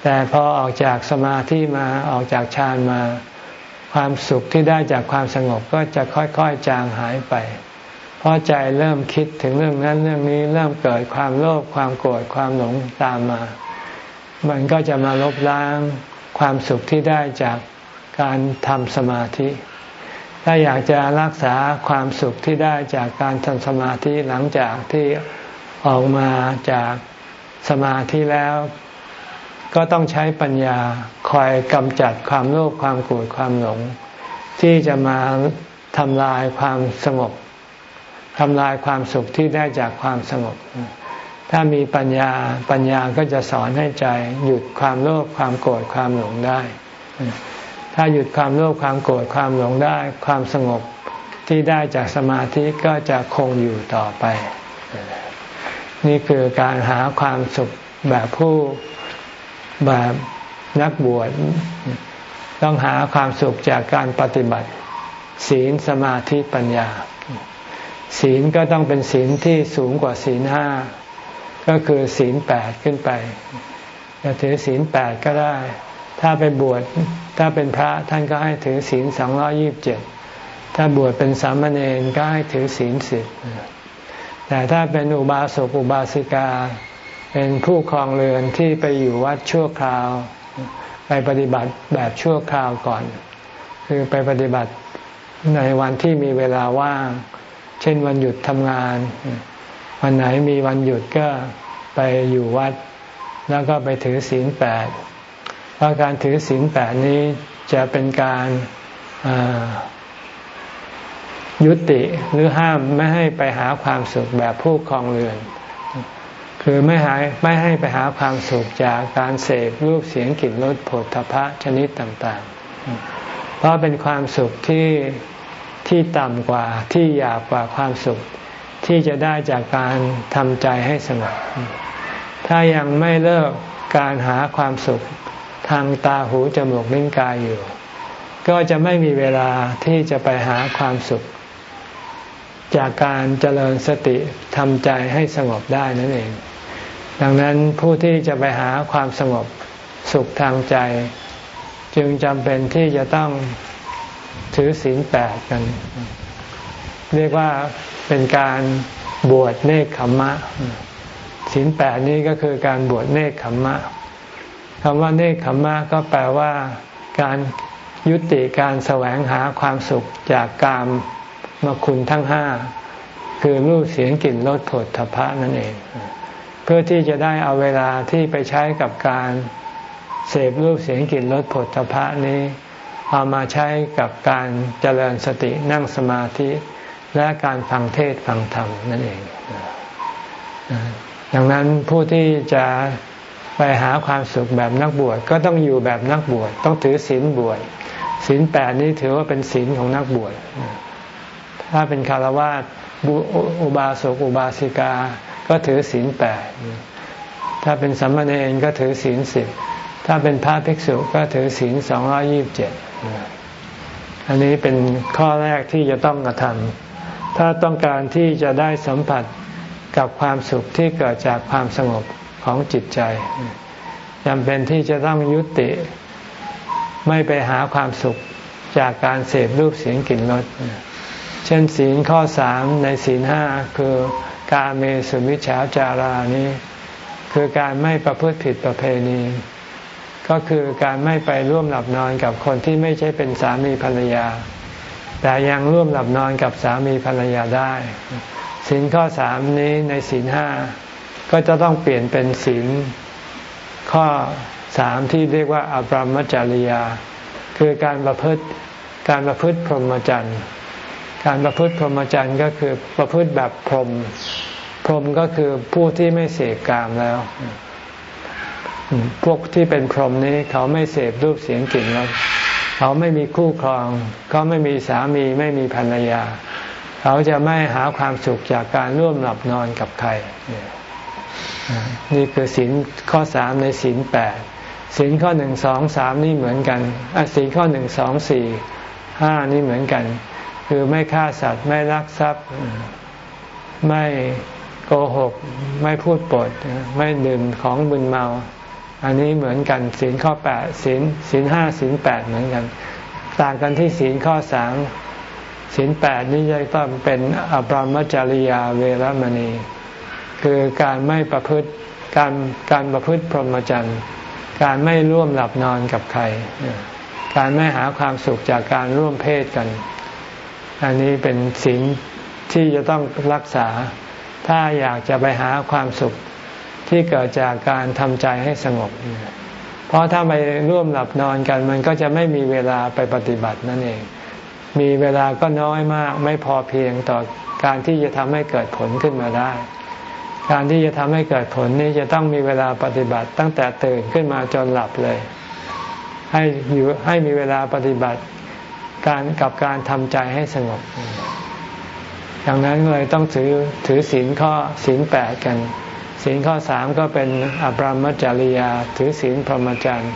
แต่พอออกจากสมาธิมาออกจากฌานมา ความสุขที่ได้จากความสงบก็จะค่อยๆจางหายไป เพราะใจเริ่มคิดถึงเรื่องนั้นเรื่องนี้เริ่มเกิดความโลภความโกรธความหลงตามมา มันก็จะมาลบล้างความสุขที่ได้จากการทำสมาธิ ถ้าอยากจะรักษาความสุขที่ได้จากการทำสมาธิหลังจากที่ออกมาจากสมาธิแล้ว ก็ต้องใช้ปัญญาคอยกำจัดความโลภความโกรธความหลง ที่จะมาทำลายความสงบทำลายความสุขที่ได้จากความสงบ ถ้ามีปัญญาปัญญาก็จะสอนให้ใจ หยุดความโลภความโกรธความหลงได้ ถ้าหยุดความโลภความโกรธความหลงได้ ความสงบที่ได้จากสมาธิก็จะคงอยู่ต่อไป นี่คือการหาความสุขแบบผู้ แบบนักบวชต้องหาความสุขจากการปฏิบัติ ศีลสมาธิปัญญา ศีลก็ต้องเป็นศีลที่สูงกว่าศีลห้าก็คือศีลแปดขึ้นไปจะถือศีลแปดก็ได้ ถ้าไปบวชถ้าเป็นพระท่านก็ให้ถือศีลสองร้อยี่บเจ็ดถ้าบวชเป็นสามเณรก็ให้ถือศีลสิบแต่ถ้าเป็นอุบาสกอุบาสิกา เป็นผู้ครองเรือนที่ไปอยู่วัดชั่วคราว ไปปฏิบัติแบบชั่วคราวก่อน คือไปปฏิบัติในวันที่มีเวลาว่าง เช่นวันหยุดทำงาน วันไหนมีวันหยุดก็ไปอยู่วัด แล้วก็ไปถือศีลแปดเพราะการถือศีลแปดนี้จะเป็นการยุติหรือห้ามไม่ให้ไปหาความสุขแบบผู้ครองเรือน คือไม่หายไม่ให้ไปหาความสุขจากการเสพรูปเสียงกลิ่นรสผลทพะชนิดต่างๆ เพราะเป็นความสุขที่ที่ต่ำกว่าที่หยาบกว่าความสุขที่จะได้จากการทำใจให้สงบถ้ายังไม่เลิกการหาความสุขทางตาหูจมูกลิ้นกายอยู่ ก็จะไม่มีเวลาที่จะไปหาความสุข จากการเจริญสติทำใจให้สงบได้นั่นเอง ดังนั้นผู้ที่จะไปหาความสงบสุขทางใจ จึงจำเป็นที่จะต้องถือศีลแปดกัน เรียกว่าเป็นการบวชเนคขมมะศีลแปดนี้ก็คือการบวชเนคขมมะคำว่าเนคขมมะก็แปลว่าการยุติการแสวงหาความสุขจากกามมาคุณทั้งห้า คือรูปเสียงกลิ่นรสผลทพะนั่นเอง พื่อที่จะได้เอาเวลาที่ไปใช้กับการเสพรูปเสียงกลิ่นรสผลทพะนี้ เอามาใช้กับการเจริญสตินั่งสมาธิ และการฟังเทศฟังธรรมนั่นเอง ดังนั้นผู้ที่จะไปหาความสุขแบบนักบวชก็ต้องอยู่แบบนักบวชต้องถือศีลบวชศีลแปดนี้ถือว่าเป็นศีลของนักบวชถ้าเป็นคารวะอุบาสกอุบาสิกา ก็ถือศีลแปดถ้าเป็นสัมมาเนรก็ถือศีลสิบถ้าเป็นพระภิกษุก็ถือศีลสองร้อยี่บเจ็ดอันนี้เป็นข้อแรกที่จะต้องกระทำถ้าต้องการที่จะได้สัมผัสกับความสุขที่เกิดจากความสงบของจิตใจจำเป็นที่จะต้องยุติ ไม่ไปหาความสุขจากการเสพรูปเสียงกลิ่นรสเช่นศีลข้อสามในศีลห้าคือ การเมสุมิฉาจารานี้ คือการไม่ประพฤติผิดประเพณี ก็คือการไม่ไปร่วมหลับนอนกับคนที่ไม่ใช่เป็นสามีภรรยา แต่ยังร่วมหลับนอนกับสามีภรรยาได้ศีลข้อสามนี้ในศีลห้าก็จะต้องเปลี่ยนเป็นศีลข้อสามที่เรียกว่าอภรมจริยา คือการประพฤติการประพฤติพรหมจรรย์ การประพฤติพรหมจรรย์ก็คือประพฤติแบบพรหม มก็คือผู้ที่ไม่เสพกามแล้ว พวกที่เป็นพรหมนี้เขาไม่เสพรูปเสียงกลิ่นรสเขาไม่มีคู่ครอง เขาไม่มีสามีไม่มีภรรยา เขาจะไม่หาความสุขจากการร่วมหลับนอนกับใคร นี่คือศีลข้อสามในศีลแปดศีลข้อหนึ่งสองสามนี่เหมือนกันศีลข้อหนึ่งสองสี่ห้านี่เหมือนกัน คือไม่ฆ่าสัตว์ไม่ลักทรัพย์ไม่ โกหก ไม่พูดปด ไม่ดื่มของบึนเมา อันนี้เหมือนกันศีลข้อแปดศีลศีลห้าศีลแปดเหมือนกัน ต่างกันที่ศีลข้อสามศีลแปดนี่จะต้องเป็นอภรมจริยาเวรมณี คือการไม่ประพฤติการการประพฤติพรหมจรรย์ การไม่ร่วมหลับนอนกับใคร การไม่หาความสุขจากการร่วมเพศกัน อันนี้เป็นสิ่งที่จะต้องรักษา ถ้าอยากจะไปหาความสุขที่เกิดจากการทำใจให้สงบ เพราะถ้าไปร่วมหลับนอนกัน มันก็จะไม่มีเวลาไปปฏิบัตินั่นเอง มีเวลาก็น้อยมาก ไม่พอเพียงต่อการที่จะทำให้เกิดผลขึ้นมาได้ การที่จะทำให้เกิดผลนี้จะต้องมีเวลาปฏิบัติ ตั้งแต่ตื่นขึ้นมาจนหลับเลย ให้อยู่ให้มีเวลาปฏิบัติการกับการทำใจให้สงบ ดังนั้นเลยต้องถือถือศีลข้อศีลแปดกันศีลข้อสามก็เป็นอบรมจริยา ถือศีลพรหมจรรย์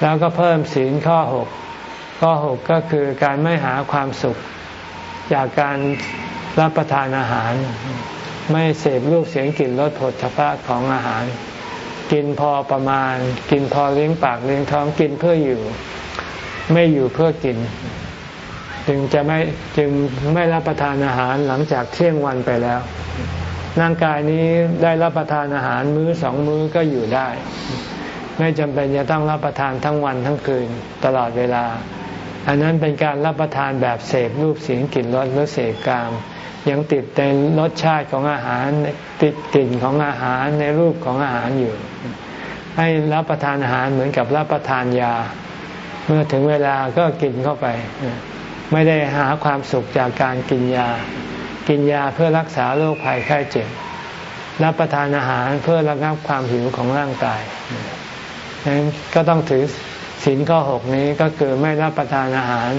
แล้วก็เพิ่มศีลข้อหกข้อหกก็คือการไม่หาความสุข จากการรับประทานอาหาร ไม่เสพรูปเสียงกลิ่นรสผลทพะของอาหาร กินพอประมาณ กินพอเลี้ยงปากเลี้ยงท้องกินเพื่ออยู่ ไม่อยู่เพื่อกิน จึงจะไม่จึงไม่รับประทานอาหารหลังจากเที่ยงวันไปแล้ว ร่างกายนี้ได้รับประทานอาหารมื้อสองมื้อก็อยู่ได้ ไม่จำเป็นจะต้องรับประทานทั้งวันทั้งคืนตลอดเวลา อันนั้นเป็นการรับประทานแบบเสพรูปเสียงกลิ่นรสหรือเสพกามยังติดในรสชาติของอาหารติดกลิ่นของอาหารในรูปของอาหารอยู่ ให้รับประทานอาหารเหมือนกับรับประทานยา เมื่อถึงเวลาก็กินเข้าไป ไม่ได้หาความสุขจากการกินยา กินยาเพื่อรักษาโรคภัยไข้เจ็บ รับประทานอาหารเพื่อระงับความหิวของร่างกายดังนั้นก็ต้องถือศีลข้อหกนี้ก็คือไม่รับประทานอาหาร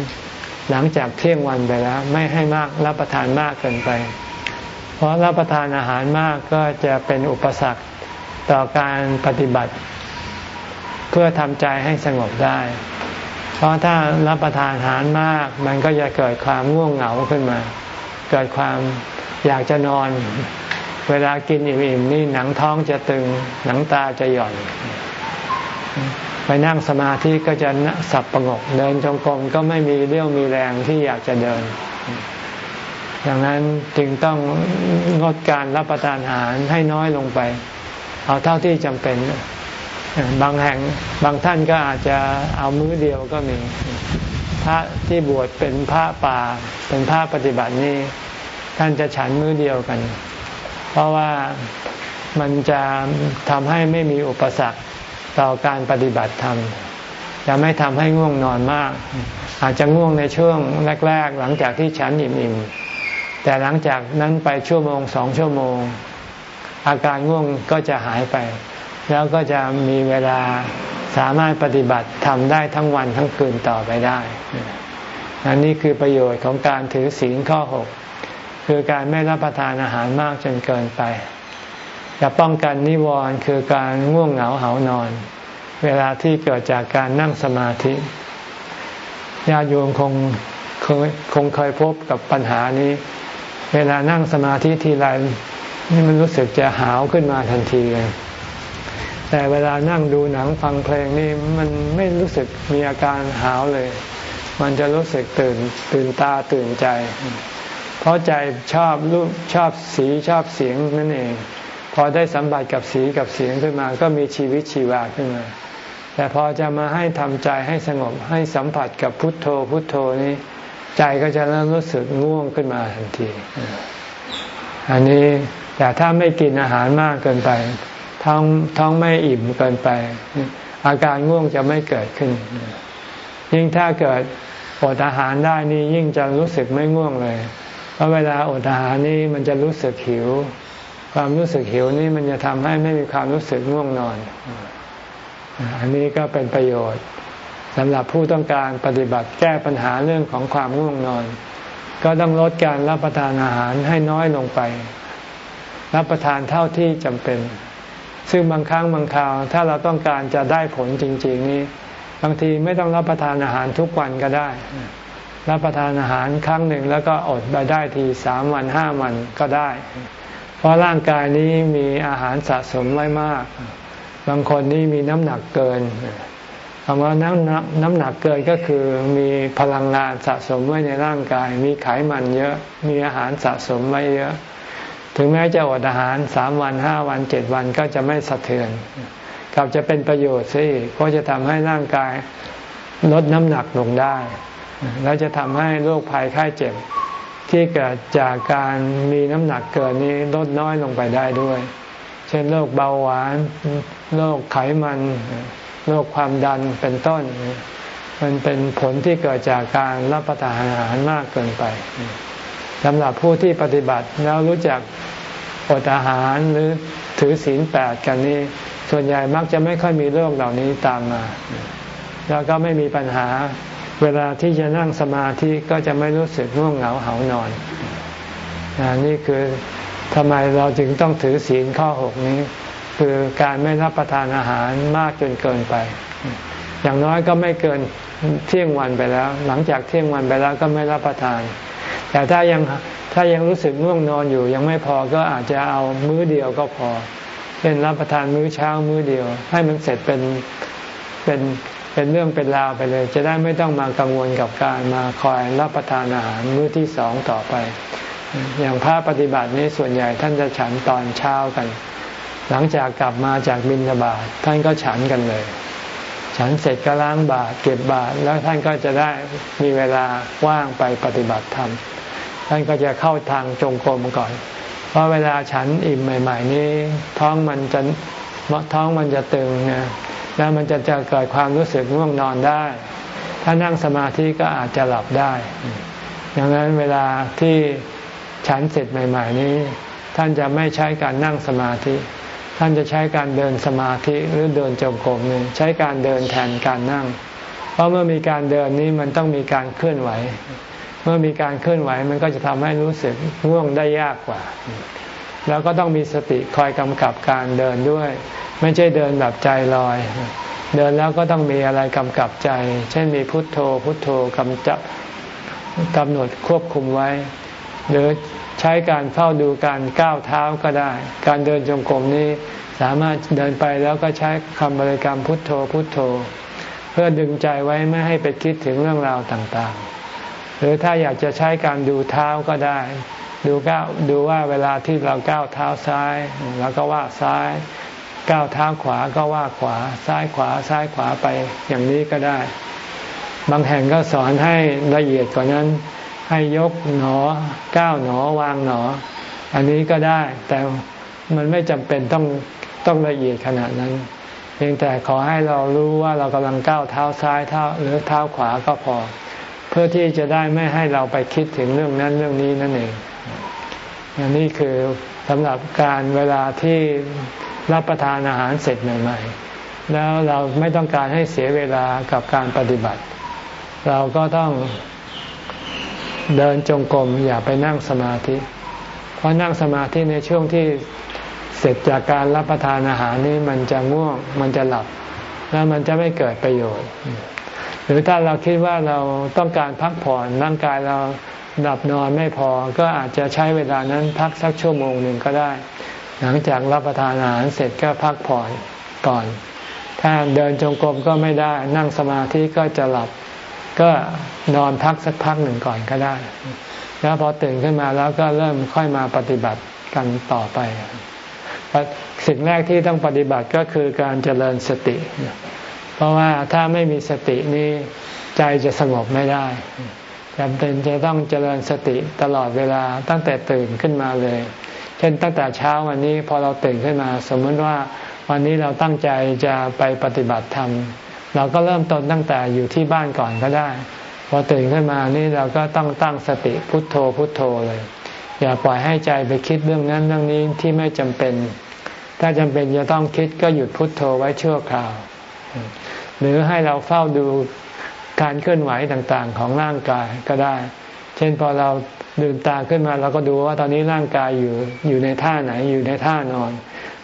หลังจากเที่ยงวันไปแล้ว ไม่ให้มากรับประทานมากเกินไป เพราะรับประทานอาหารมากก็จะเป็นอุปสรรคต่อการปฏิบัติ เพื่อทำใจให้สงบได้ เพราะถ้ารับประทานอาหารมาก มันก็จะเกิดความง่วงเหงาขึ้นมา เกิดความอยากจะนอน เวลากินอิ่มๆนี่หนังท้องจะตึงหนังตาจะหย่อนไปนั่งสมาธิก็จะสับประงกเดินจงกรมก็ไม่มีเรี่ยวมีแรงที่อยากจะเดิน ดังนั้นจึงต้องงดการรับประทานอาหารให้น้อยลงไป เอาเท่าที่จำเป็น บางแห่งบางท่านก็อาจจะเอามื้อเดียวก็มี พระที่บวชเป็นพระป่า เป็นพระปฏิบัตินี้ ท่านจะฉันมื้อเดียวกัน เพราะว่ามันจะทำให้ไม่มีอุปสรรคต่อการปฏิบัติธรรมจะไม่ทำให้ง่วงนอนมาก อาจจะง่วงในช่วงแรก ๆ หลังจากที่ฉันอิ่มๆแต่หลังจากนั้นไปชั่วโมงสองชั่วโมง อาการง่วงก็จะหายไป แล้วก็จะมีเวลาสามารถปฏิบัติทำได้ทั้งวันทั้งคืนต่อไปได้อันนี้คือประโยชน์ของการถือศีลข้อหกคือการไม่รับประทานอาหารมากจนเกินไป จะป้องกันนิวรณ์คือการง่วงเหงาเหานอน เวลาที่เกิดจากการนั่งสมาธิญาโยมคงคงคงเคยพบกับปัญหานี้ เวลานั่งสมาธิทีไรนี่มันรู้สึกจะหาวขึ้นมาทันทีเลย แต่เวลานั่งดูหนังฟังเพลงนี่มันไม่รู้สึกมีอาการหาวเลย มันจะรู้สึกตื่นตื่นตาตื่นใจ เพราะใจชอบรูปชอบสีชอบเสียงนั่นเอง พอได้สัมผัสกับสีกับเสียงขึ้นมาก็มีชีวิตชีวาขึ้นมา แต่พอจะมาให้ทำใจให้สงบให้สัมผัสกับพุทโธพุทโธนี้ใจก็จะเริ่มรู้สึกง่วงขึ้นมาทันที อันนี้แต่ถ้าไม่กินอาหารมากเกินไป ท้องท้องไม่อิ่มเกินไป อาการง่วงจะไม่เกิดขึ้น ยิ่งถ้าเกิดอดอาหารได้นี่ยิ่งจะรู้สึกไม่ง่วงเลย เพราะเวลาอดอาหารนี่มันจะรู้สึกหิว ความรู้สึกหิวนี่มันจะทำให้ไม่มีความรู้สึกง่วงนอน อันนี้ก็เป็นประโยชน์สำหรับผู้ต้องการปฏิบัติแก้ปัญหาเรื่องของความง่วงนอน ก็ต้องลดการรับประทานอาหารให้น้อยลงไป รับประทานเท่าที่จำเป็น ซึ่งบางครั้งบางคราว ถ้าเราต้องการจะได้ผลจริง ๆ นี้ บางทีไม่ต้องรับประทานอาหารทุกวันก็ได้ รับประทานอาหารครั้งหนึ่งแล้วก็อดไปได้ทีสามวันห้าวันก็ได้ เพราะร่างกายนี้มีอาหารสะสมไว้มาก บางคนนี่มีน้ำหนักเกินคำว่าน้ำน้ำหนักเกินก็คือมีพลังงานสะสมไว้ในร่างกาย มีไขมันเยอะ มีอาหารสะสมไว้เยอะ ถึงแม้จะอดอาหารสามวันห้าวันเจ็ดวันก็จะไม่สะเทือนกลับจะเป็นประโยชน์ซิเพราะจะทำให้ร่างกายลดน้ำหนักลงได้ แล้วจะทำให้โรคภัยไข้เจ็บ ที่เกิดจากการมีน้ำหนักเกินนี้ลดน้อยลงไปได้ด้วย เช่นโรคเบาหวานโรคไขมันโรคความดันเป็นต้น มันเป็นผลที่เกิดจากการรับประทานอาหารมากเกินไป สำหรับผู้ที่ปฏิบัติแล้วรู้จักอดอาหารหรือถือศีลแปดกันนี้ ส่วนใหญ่มักจะไม่ค่อยมีโรคเหล่านี้ตามมา แล้วก็ไม่มีปัญหา เวลาที่จะนั่งสมาธิก็จะไม่รู้สึกง่วงเหงาเหานอนนี่คือทำไมเราจึงต้องถือศีลข้อหกนี้ คือการไม่รับประทานอาหารมากจนเกินไป อย่างน้อยก็ไม่เกินเที่ยงวันไปแล้ว หลังจากเที่ยงวันไปแล้วก็ไม่รับประทาน แต่ถ้ายังถ้ายังรู้สึกง่วงนอนอยู่ยังไม่พอก็อาจจะเอามื้อเดียวก็พอเป็นรับประทานมื้อเช้ามื้อเดียว ให้มันเสร็จเป็นเป็นเป็นเรื่องเป็นราวไปเลย จะได้ไม่ต้องมากังวลกับการมาคอยรับประทานอาหารมื้อที่สองต่อไป อย่างพระปฏิบัตินี้ส่วนใหญ่ท่านจะฉันตอนเช้ากัน หลังจากกลับมาจากบิณฑบาตท่านก็ฉันกันเลย ฉันเสร็จก็ล้างบาตรเก็บบาตรแล้วท่านก็จะได้มีเวลาว่างไปปฏิบัติธรรม ท่านก็จะเข้าทางจงกรมก่อน เพราะเวลาฉันอิ่มใหม่ ๆ นี้ ท้องมันจะท้องมันจะตึงนะแล้วมันจะจะเกิดความรู้สึกง่วงนอนได้ ถ้านั่งสมาธิก็อาจจะหลับได้ ดังนั้นเวลาที่ฉันเสร็จใหม่ ๆ นี้ ท่านจะไม่ใช้การนั่งสมาธิ ท่านจะใช้การเดินสมาธิหรือเดินจงกรมนี่ใช้การเดินแทนการนั่ง เพราะเมื่อมีการเดินนี้มันต้องมีการเคลื่อนไหว เมื่อมีการเคลื่อนไหวมันก็จะทำให้รู้สึกง่วงได้ยากกว่า แล้วก็ต้องมีสติคอยกำกับการเดินด้วย ไม่ใช่เดินแบบใจลอย เดินแล้วก็ต้องมีอะไรกำกับใจ เช่นมีพุทโธ พุทโธกำจับกำหนดควบคุมไว้ หรือใช้การเฝ้าดูการก้าวเท้าก็ได้ การเดินจงกรมนี้สามารถเดินไปแล้วก็ใช้คำบริกรรมพุทโธพุทโธ เพื่อดึงใจไว้ไม่ให้ไปคิดถึงเรื่องราวต่างๆ รือถ้าอยากจะใช้การดูเท้าก็ได้ ดูก้าวดูว่าเวลาที่เราก้าวเท้าซ้ายเราก็ว่าซ้ายก้าวเท้าขวาก็ว่าขวาซ้ายขวาซ้ายขวาไปอย่างนี้ก็ได้ บางแห่งก็สอนให้ละเอียดกว่านั้น ให้ยกหนอก้าวหนอวางหนอ อันนี้ก็ได้ แต่มันไม่จำเป็นต้องต้องละเอียดขนาดนั้น เพียงแต่ขอให้เรารู้ว่าเรากำลังก้าวเท้าซ้ายเท้าหรือเท้าขวาก็พอ เพื่อที่จะได้ไม่ให้เราไปคิดถึงเรื่องนั้นเรื่องนี้นั่นเองอนนี้คือสำหรับการเวลาที่รับประทานอาหารเสร็จใหม่ๆ แล้วเราไม่ต้องการให้เสียเวลากับการปฏิบัติ เราก็ต้องเดินจงกรมอย่าไปนั่งสมาธิ เพราะนั่งสมาธิในช่วงที่เสร็จจากการรับประทานอาหารนี้มันจะง่วงมันจะหลับ แล้วมันจะไม่เกิดประโยชน์ หรือถ้าเราคิดว่าเราต้องการพักผ่อนร่างกายเราหลับนอนไม่พอก็อาจจะใช้เวลานั้นพักสักชั่วโมงหนึ่งก็ได้ หลังจากรับประทานอาหารเสร็จก็พักผ่อนก่อน ถ้าเดินจงกรมก็ไม่ได้ นั่งสมาธิก็จะหลับก็นอนพักสักพักหนึ่งก่อนก็ได้ แล้วพอตื่นขึ้นมาแล้วก็เริ่มค่อยมาปฏิบัติกันต่อไปสิ่งแรกที่ต้องปฏิบัติก็คือการเจริญสติ เพราะว่าถ้าไม่มีสตินี้ใจจะสงบไม่ได้จำเป็นจะต้องเจริญสติตลอดเวลาตั้งแต่ตื่นขึ้นมาเลย เช่นตั้งแต่เช้าวันนี้พอเราตื่นขึ้นมา สมมติว่าวันนี้เราตั้งใจจะไปปฏิบัติธรรมเราก็เริ่มต้นตั้งแต่อยู่ที่บ้านก่อนก็ได้ พอตื่นขึ้นมานี่เราก็ต้องตั้งสติพุทโธพุทโธเลย อย่าปล่อยให้ใจไปคิดเรื่องนั้นเรื่องนี้ที่ไม่จำเป็น ถ้าจำเป็นจะต้องคิดก็หยุดพุทโธไว้ชั่วคราว หรือให้เราเฝ้าดูการเคลื่อนไหวต่างๆ ของร่างกายก็ได้ เช่นพอเราลืมตาขึ้นมาเราก็ดูว่าตอนนี้ร่างกายอยู่อยู่ในท่าไหนอยู่ในท่านอน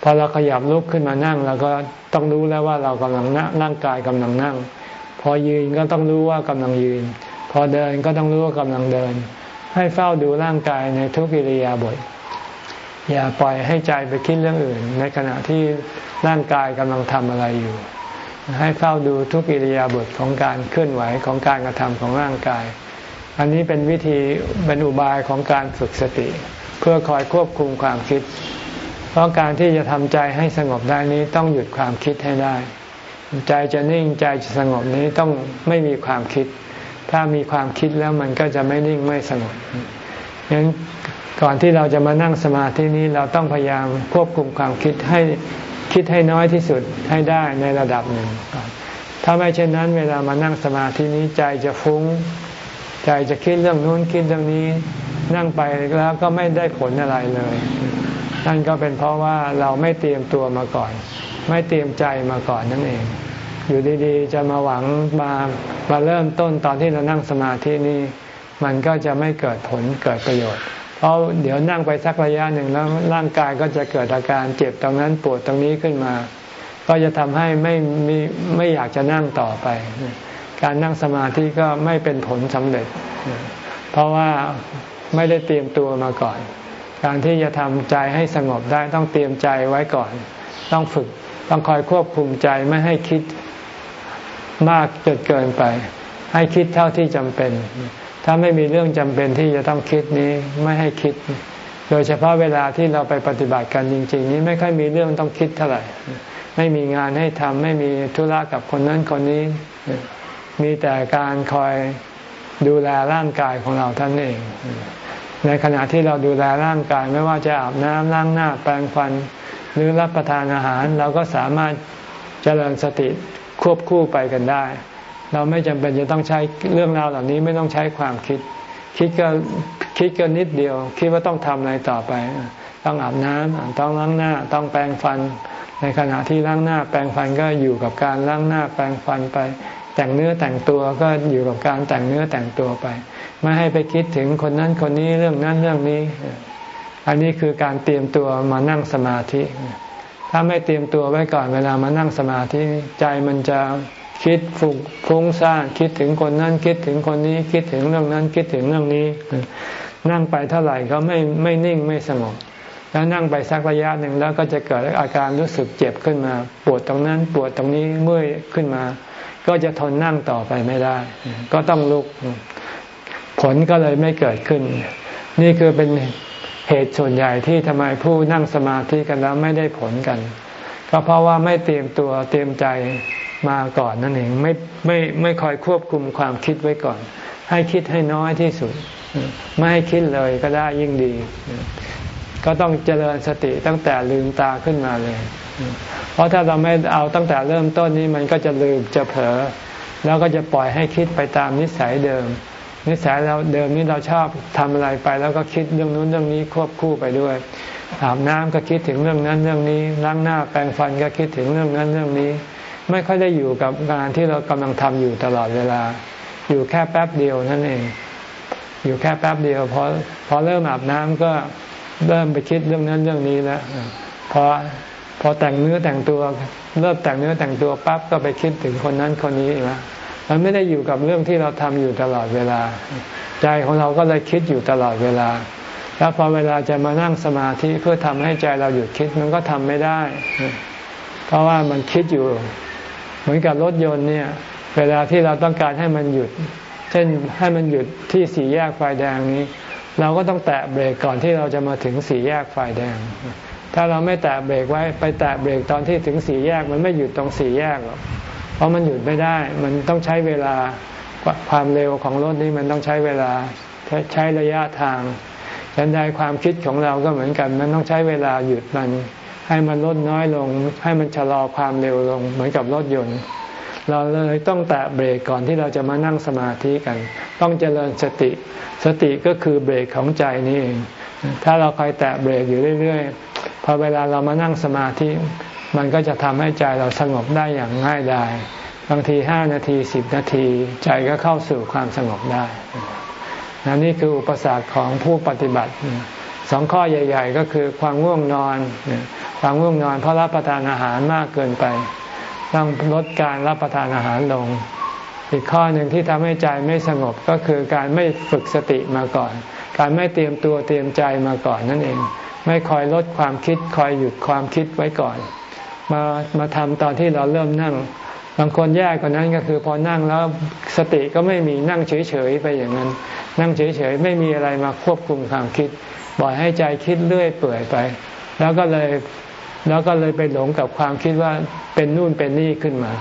พอเราขยับลุกขึ้นมานั่งเราก็ต้องรู้แล้วว่าเรากำลังนั่งร่างกายกำลังนั่ง พอยืนก็ต้องรู้ว่ากำลังยืน พอเดินก็ต้องรู้ว่ากำลังเดิน ให้เฝ้าดูร่างกายในทุกิริยาบท อย่าปล่อยให้ใจไปคิดเรื่องอื่น ในขณะที่ร่างกายกำลังทำอะไรอยู่ ให้เฝ้าดูทุกอิริยาบถของการเคลื่อนไหวของการกระทำของร่างกาย อันนี้เป็นวิธีเป็นอุบายของการฝึกสติ เพื่อคอยควบคุมความคิด เพราะการที่จะทำใจให้สงบได้นี้ต้องหยุดความคิดให้ได้ ใจจะนิ่งใจจะสงบนี้ต้องไม่มีความคิด ถ้ามีความคิดแล้วมันก็จะไม่นิ่งไม่สงบงั้นก่อนที่เราจะมานั่งสมาธินี้เราต้องพยายามควบคุมความคิดให้ คิดให้น้อยที่สุดให้ได้ในระดับหนึ่งก่อนถ้าไม่เช่นนั้น เวลามานั่งสมาธินี้ใจจะฟุง้ง ใจจะคิดเรื่องนู้นคิดเรื่องนี้ นั่งไปแล้วก็ไม่ได้ผลอะไรเลยนั่นก็เป็นเพราะว่าเราไม่เตรียมตัวมาก่อน ไม่เตรียมใจมาก่อนนั่นเอง อยู่ดีๆ จะมาหวังมามาเริ่มต้นตอนที่เรานั่งสมาธินี้มันก็จะไม่เกิดผลเกิดประโยชน์ เพราะเดี๋ยวนั่งไปสักระยะหนึ่งแล้วร่างกายก็จะเกิดอาการเจ็บตรงนั้นปวดตรงนี้ขึ้นมา ก็จะทำให้ไม่มีไม่อยากจะนั่งต่อไป การนั่งสมาธิก็ไม่เป็นผลสำเร็จ เพราะว่าไม่ได้เตรียมตัวมาก่อน การที่จะทำใจให้สงบได้ต้องเตรียมใจไว้ก่อน ต้องฝึกต้องคอยควบคุมใจไม่ให้คิดมากจนเกินไป ให้คิดเท่าที่จำเป็น ถ้าไม่มีเรื่องจำเป็นที่จะต้องคิดนี้ไม่ให้คิด โดยเฉพาะเวลาที่เราไปปฏิบัติกันจริง ๆ นี้ไม่ค่อยมีเรื่องต้องคิดเท่าไหร่ ไม่มีงานให้ทำไม่มีธุระกับคนนั้นคนนี้ มีแต่การคอยดูแลร่างกายของเราท่านเอง ในขณะที่เราดูแลร่างกายไม่ว่าจะอาบน้ำล้างหน้าแปรงฟัน หรือรับประทานอาหาร เราก็สามารถเจริญสติควบคู่ไปกันได้ เราไม่จำเป็นจะต้องใช้เรื่องราวเหล่านี้ไม่ต้องใช้ความคิด คิดก็คิดก็นิดเดียว คิดว่าต้องทำอะไรต่อไป ต้องอาบน้ำต้องล้างหน้า ต้องแปรงฟัน ในขณะที่ล้างหน้า แปรงฟันก็อยู่กับการล้างหน้าแปรงฟันไป แต่งเนื้อแต่งตัวก็อยู่กับการแต่งเนื้อแต่งตัวไป ไม่ให้ไปคิดถึงคนนั้นคนนี้เรื่องนั้นเรื่องนี้ อันนี้คือการเตรียมตัวมานั่งสมาธิ ถ้าไม่เตรียมตัวไว้ก่อนเวลามานั่งสมาธิใจมันจะ คิดฟุ้งฟุ้งซ่านคิดถึงคนนั้นคิดถึงคนนี้คิดถึงเรื่องนั้นคิดถึงเรื่องนี้ นั่งไปเท่าไหร่ก็ไม่ไม่นิ่งไม่สงบแล้วนั่งไปสักระยะหนึ่งแล้วก็จะเกิดอาการรู้สึกเจ็บขึ้นมา ปวดตรงนั้นปวดตรงนี้เมื่อยขึ้นมา ก็จะทนนั่งต่อไปไม่ได้ ก็ต้องลุก ผลก็เลยไม่เกิดขึ้น นี่คือเป็นเหตุส่วนใหญ่ที่ทำไมผู้นั่งสมาธิกันแล้วไม่ได้ผลกัน ก็เพราะว่าไม่เตรียมตัวเตรียมใจ มาก่อนนั่นเองไม่ไม่ไม่คอยควบคุมความคิดไว้ก่อน ให้คิดให้น้อยที่สุด ไม่ให้คิดเลยก็ได้ยิ่งดี ก็ต้องเจริญสติตั้งแต่ลืมตาขึ้นมาเลย เพราะถ้าเราไม่เอาตั้งแต่เริ่มต้นนี้มันก็จะลืมจะเผลอแล้วก็จะปล่อยให้คิดไปตามนิสัยเดิม นิสัยเราเดิมนี้เราชอบทำอะไรไป แล้วก็คิดเรื่องนู้นเรื่องนี้ควบคู่ไปด้วยอาบน้ำก็คิดถึงเรื่องนั้นเรื่องนี้ล้างหน้าแปรงฟันก็คิดถึงเรื่องนั้นเรื่องนี้ ไม่ค่อยได้อยู่กับงานที่เรากำลังทำอยู่ตลอดเวลา อยู่แค่แป๊บเดียวนั่นเอง อยู่แค่แป๊บเดียวพอพอเริ่มอาบน้ำก็เริ่มไปคิดเรื่องนั้นเรื่องนี้แล้วพอพอแต่งเนื้อแต่งตัวเริ่มแต่งเนื้อแต่งตัวปั๊บก็ไปคิดถึงคนนั้นคนนี้แล้วมันไม่ได้อยู่กับเรื่องที่เราทำอยู่ตลอดเวลา ใจของเราก็เลยคิดอยู่ตลอดเวลา แล้วพอเวลาจะมานั่งสมาธิเพื่อทำให้ใจเราหยุดคิดมันก็ทำไม่ได้ เพราะว่ามันคิดอยู่ เหมือนกับรถยนต์เนี่ย เวลาที่เราต้องการให้มันหยุด เช่นให้มันหยุดที่สี่แยกไฟแดงนี้ เราก็ต้องแตะเบรกก่อนที่เราจะมาถึงสี่แยกไฟแดง ถ้าเราไม่แตะเบรกไว้ไปแตะเบรกตอนที่ถึงสี่แยกมันไม่หยุดตรงสี่แยกหรอกเพราะมันหยุดไม่ได้ มันต้องใช้เวลาความเร็วของรถนี้มันต้องใช้เวลาใช้ระยะทางยันใดความคิดของเราก็เหมือนกัน มันต้องใช้เวลาหยุดมัน ให้มันลดน้อยลง ให้มันชะลอความเร็วลง เหมือนกับรถยนต์ เราเลยต้องแตะเบรกก่อนที่เราจะมานั่งสมาธิกัน ต้องเจริญสติ สติก็คือเบรกของใจนี่เองถ้าเราคอยแตะเบรกอยู่เรื่อยๆพอเวลาเรามานั่งสมาธิ มันก็จะทำให้ใจเราสงบได้อย่างง่ายดายบางทีห้านาทีสิบนาที ใจก็เข้าสู่ความสงบได้นนี่คืออุปสรรคของผู้ปฏิบัติ สองข้อใหญ่ ๆ ก็คือความง่วงนอน ความง่วงนอนเพราะรับประทานอาหารมากเกินไป ต้องลดการรับประทานอาหารลง อีกข้อหนึ่งที่ทำให้ใจไม่สงบก็คือการไม่ฝึกสติมาก่อน การไม่เตรียมตัวเตรียมใจมาก่อนนั่นเอง ไม่คอยลดความคิดคอยหยุดความคิดไว้ก่อน มามาทำตอนที่เราเริ่มนั่งบางคนแย่กว่านั้นก็คือพอนั่งแล้วสติก็ไม่มีนั่งเฉยๆไปอย่างนั้น นั่งเฉยๆไม่มีอะไรมาควบคุมความคิด ปล่อยให้ใจคิดเรื่อยเปื่อยไป แล้วก็เลยแล้วก็เลยไปหลงกับความคิดว่าเป็นนู่นเป็นนี่ขึ้นมา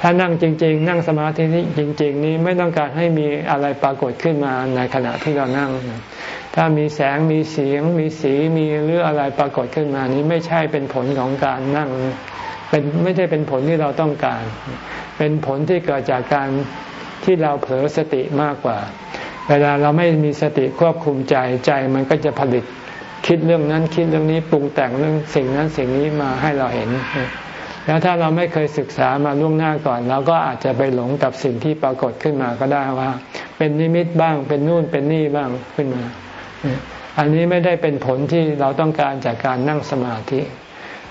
ถ้านั่งจริง ๆ นั่งสมาธินี้จริง ๆ นี้ไม่ต้องการให้มีอะไรปรากฏขึ้นมาในขณะที่เรานั่ง ถ้ามีแสงมีเสียง มีสีมีหรืออะไรปรากฏขึ้นมา นี้ไม่ใช่เป็นผลของการนั่งเป็นไม่ใช่เป็นผลที่เราต้องการ เป็นผลที่เกิดจากการที่เราเผลอสติมากกว่า เวลาเราไม่มีสติควบคุมใจใจมันก็จะผลิตคิดเรื่องนั้นคิดเรื่องนี้ปรุงแต่งเรื่องสิ่งนั้นสิ่งนี้มาให้เราเห็น แล้วถ้าเราไม่เคยศึกษามาล่วงหน้าก่อนเราก็อาจจะไปหลงกับสิ่งที่ปรากฏขึ้นมาก็ได้ว่า เป็นนิมิตบ้างเป็นนู่นเป็นนี่บ้างขึ้นมา อันนี้ไม่ได้เป็นผลที่เราต้องการจากการนั่งสมาธิ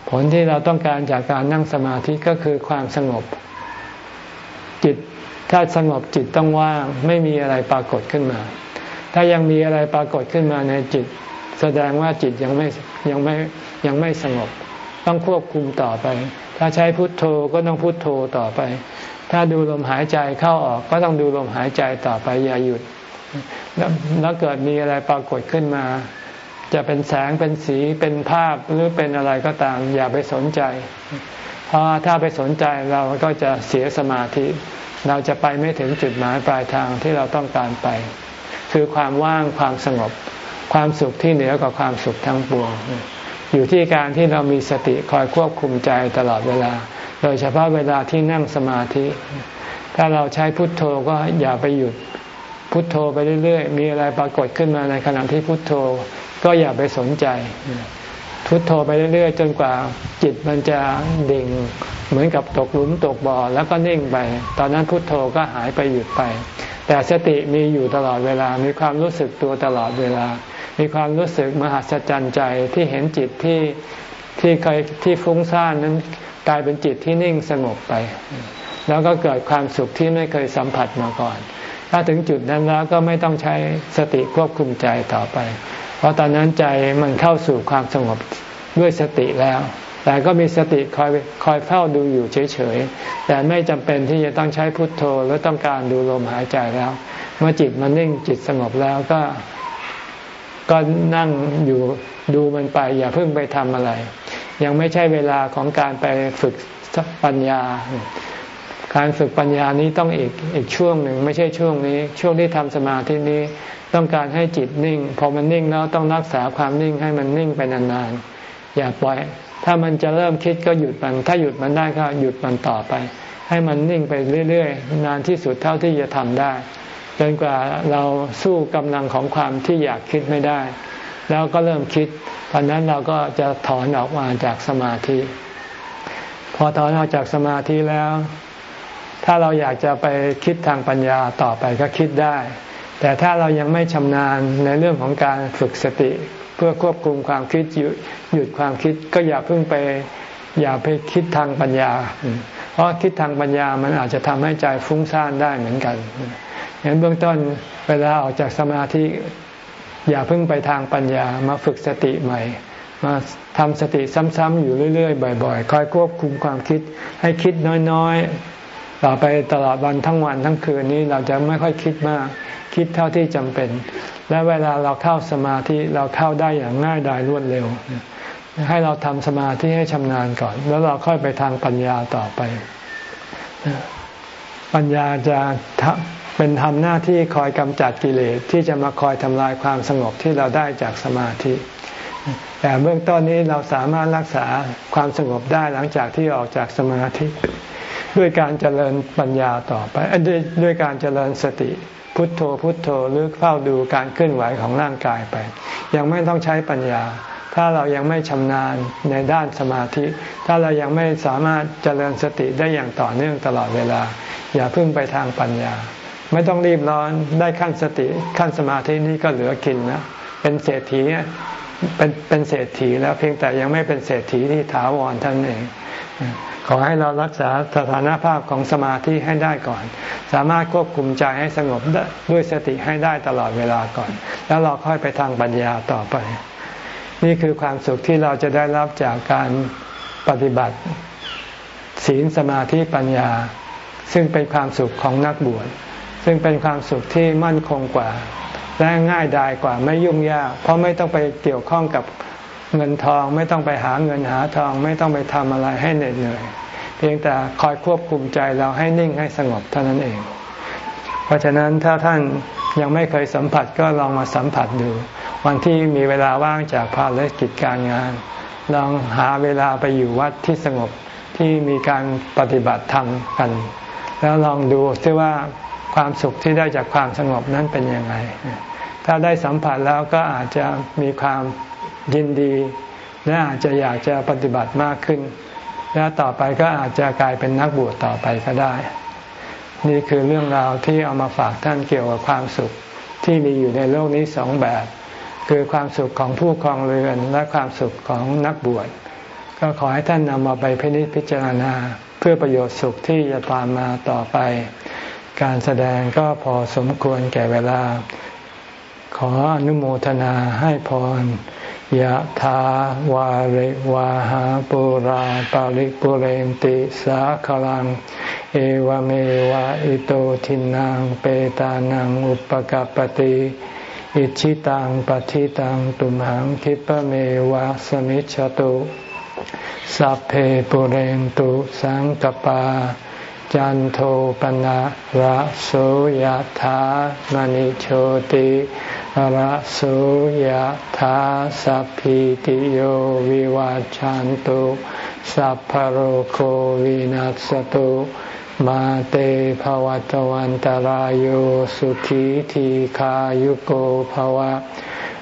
ผลที่เราต้องการจากการนั่งสมาธิก็คือความสงบ จิต ถ้าสงบจิตต้องว่าง ไม่มีอะไรปรากฏขึ้นมา ถ้ายังมีอะไรปรากฏขึ้นมาในจิต แสดงว่าจิตยังไม่ยังไม่ยังไม่สงบ ต้องควบคุมต่อไป ถ้าใช้พุทโธก็ต้องพุทโธต่อไป ถ้าดูลมหายใจเข้าออกก็ต้องดูลมหายใจต่อไปอย่าหยุด แล้วเกิดมีอะไรปรากฏขึ้นมา จะเป็นแสงเป็นสีเป็นภาพหรือเป็นอะไรก็ตาม อย่าไปสนใจ เพราะถ้าไปสนใจเราก็จะเสียสมาธิ เราจะไปไม่ถึงจุดหมายปลายทางที่เราต้องการไป คือความว่างความสงบ ความสุขที่เหนือกว่าความสุขทั้งปวง อยู่ที่การที่เรามีสติคอยควบคุมใจตลอดเวลา โดยเฉพาะเวลาที่นั่งสมาธิ ถ้าเราใช้พุทโธก็อย่าไปหยุดพุทโธไปเรื่อยๆ มีอะไรปรากฏขึ้นมาในขณะที่พุทโธก็อย่าไปสนใจ พุทโธไปเรื่อยๆ จนกว่าจิตมันจะดิ่ง เหมือนกับตกหลุมตกบ่อแล้วก็นิ่งไป ตอนนั้นพุทโธก็หายไปหยุดไป แต่สติมีอยู่ตลอดเวลา มีความรู้สึกตัวตลอดเวลา มีความรู้สึกมหัศจรรย์ใจที่เห็นจิตที่ที่เคยที่ฟุ้งซ่านนั้นกลายเป็นจิตที่นิ่งสงบไป แล้วก็เกิดความสุขที่ไม่เคยสัมผัสมาก่อน ถ้าถึงจุดนั้นแล้วก็ไม่ต้องใช้สติควบคุมใจต่อไป เพราะตอนนั้นใจมันเข้าสู่ความสงบด้วยสติแล้ว แต่ก็มีสติคอยคอยเฝ้าดูอยู่เฉยๆ แต่ไม่จำเป็นที่จะต้องใช้พุทโธหรือต้องการดูลมหายใจแล้ว เมื่อจิตมันนิ่งจิตสงบแล้วก็ ก็นั่งอยู่ดูมันไป อย่าเพิ่งไปทำอะไร ยังไม่ใช่เวลาของการไปฝึกปัญญา การฝึกปัญญานี้ต้องอีกอีกช่วงหนึ่งไม่ใช่ช่วงนี้ ช่วงที่ทำสมาธินี้ต้องการให้จิตนิ่ง พอมันนิ่งแล้วต้องรักษาความนิ่งให้มันนิ่งไปนานๆอย่าปล่อย ถ้ามันจะเริ่มคิดก็หยุดมัน ถ้าหยุดมันได้ก็หยุดมันต่อไป ให้มันนิ่งไปเรื่อยๆ นานที่สุดเท่าที่จะทำได้ จนกว่าเราสู้กำลังของความที่อยากคิดไม่ได้ แล้วก็เริ่มคิดตอนนั้นเราก็จะถอนออกมาจากสมาธิ พอถอนออกจากสมาธิแล้ว ถ้าเราอยากจะไปคิดทางปัญญาต่อไปก็คิดได้ แต่ถ้าเรายังไม่ชำนาญในเรื่องของการฝึกสติ เพื่อควบคุมความคิดหยุดความคิดก็อย่าเพิ่งไป อย่าไปคิดทางปัญญา เพราะคิดทางปัญญามันอาจจะทำให้ใจฟุ้งซ่านได้เหมือนกันเห็นเบื้องต้นเวลาออกจากสมาธิอย่าเพิ่งไปทางปัญญามาฝึกสติใหม่ มาทำสติซ้ำๆอยู่เรื่อยๆ บ่อย ๆ คอยควบคุมความคิดให้คิดน้อยๆ ต่อไปตลอดวันทั้งวันทั้งคืนนี้เราจะไม่ค่อยคิดมาก คิดเท่าที่จำเป็น และเวลาเราเข้าสมาธิเราเข้าได้อย่างง่ายดายรวดเร็ว ให้เราทำสมาธิให้ชำนาญก่อน แล้วเราค่อยไปทางปัญญาต่อไป ปัญญาจะเป็นทำหน้าที่คอยกำจัดกิเลสที่จะมาคอยทำลายความสงบที่เราได้จากสมาธิ แต่เบื้องต้นนี้เราสามารถรักษาความสงบได้หลังจากที่ออกจากสมาธิ ด้วยการเจริญปัญญาต่อไปด้วยด้วยการเจริญสติพุทโธพุทโธหรือเฝ้าดูการเคลื่อนไหวของร่างกายไป ยังไม่ต้องใช้ปัญญา ถ้าเรายังไม่ชำนาญในด้านสมาธิ ถ้าเรายังไม่สามารถเจริญสติได้อย่างต่อเนื่องตลอดเวลา อย่าพึ่งไปทางปัญญา ไม่ต้องรีบร้อนได้ขั้นสติ ขั้นสมาธินี้ก็เหลือกินนะเป็นเศรษฐีเป็นเป็นเศรษฐีแล้วเพียงแต่ยังไม่เป็นเศรษฐีที่ถาวรท่านเอง ขอให้เรารักษาสถานภาพของสมาธิให้ได้ก่อน สามารถควบคุมใจให้สงบด้วยสติให้ได้ตลอดเวลาก่อน แล้วเราค่อยไปทางปัญญาต่อไป นี่คือความสุขที่เราจะได้รับจากการปฏิบัติ ศีลสมาธิปัญญา ซึ่งเป็นความสุขของนักบวชซึ่งเป็นความสุขที่มั่นคงกว่า และง่ายดายกว่าไม่ยุ่งยาก เพราะไม่ต้องไปเกี่ยวข้องกับ เงินทองไม่ต้องไปหาเงินหาทองไม่ต้องไปทำอะไรให้เหน็ดเหนื่อย เพียงแต่คอยควบคุมใจเราให้นิ่งให้สงบเท่านั้นเอง เพราะฉะนั้นถ้าท่านยังไม่เคยสัมผัสก็ลองมาสัมผัสดู วันที่มีเวลาว่างจากภารกิจการงาน ลองหาเวลาไปอยู่วัดที่สงบที่มีการปฏิบัติธรรมกัน แล้วลองดูซิว่าความสุขที่ได้จากความสงบนั้นเป็นยังไง ถ้าได้สัมผัสแล้วก็อาจจะมีความ ยินดีและอาจจะอยากจะปฏิบัติมากขึ้น แล้วต่อไปก็อาจจะกลายเป็นนักบวชต่อไปก็ได้ นี่คือเรื่องราวที่เอามาฝากท่านเกี่ยวกับความสุขที่มีอยู่ในโลกนี้สองแบบ คือความสุขของผู้ครองเรือนและความสุขของนักบวชก็ขอให้ท่านนำมาไปพินิจพิจารณาเพื่อประโยชน์สุขที่จะตามมาต่อไป การแสดงก็พอสมควรแก่เวลา ขออนุโมทนาให้พร ยะถาวาริวะหาปูราปะริปูเรนติสาคะรัง เอวะเมวะอิโตทินนังเปตานังอุปะกัปปะติอิจฉิตังปัตถิตังตุมหัง ขิปปะเมวะ สะมิชฌะตุสัพเพปูเรนตุสังกัปปา จันโทปนะระโสยธามณิโชติระโสยธาสัพพิติโยวิวาจันตุสัพพโรโควินัสตุมาเตภวัตวันตารโยสุขีทีขายุโกภวะ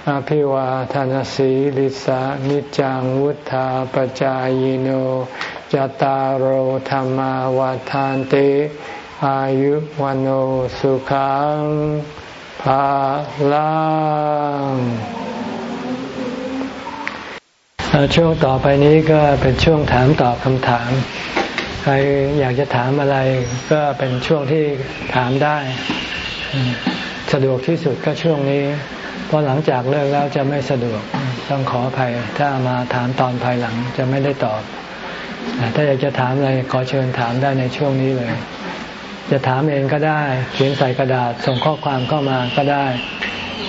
อภิวาทานสีลิสานิจังวุธาปจายโน จตารโหธรรมวาทานติอายุวันโอสุขังภาลังช่วงต่อไปนี้ก็เป็นช่วงถามตอบคำถาม ใครอยากจะถามอะไรก็เป็นช่วงที่ถามได้ สะดวกที่สุดก็ช่วงนี้ เพราะหลังจากเลิกแล้วจะไม่สะดวกต้องขออภัย ถ้ามาถามตอนภายหลังจะไม่ได้ตอบ ถ้าอยากจะถามอะไรขอเชิญถามได้ในช่วงนี้เลย จะถามเองก็ได้ เขียนใส่กระดาษส่งข้อความเข้ามาก็ได้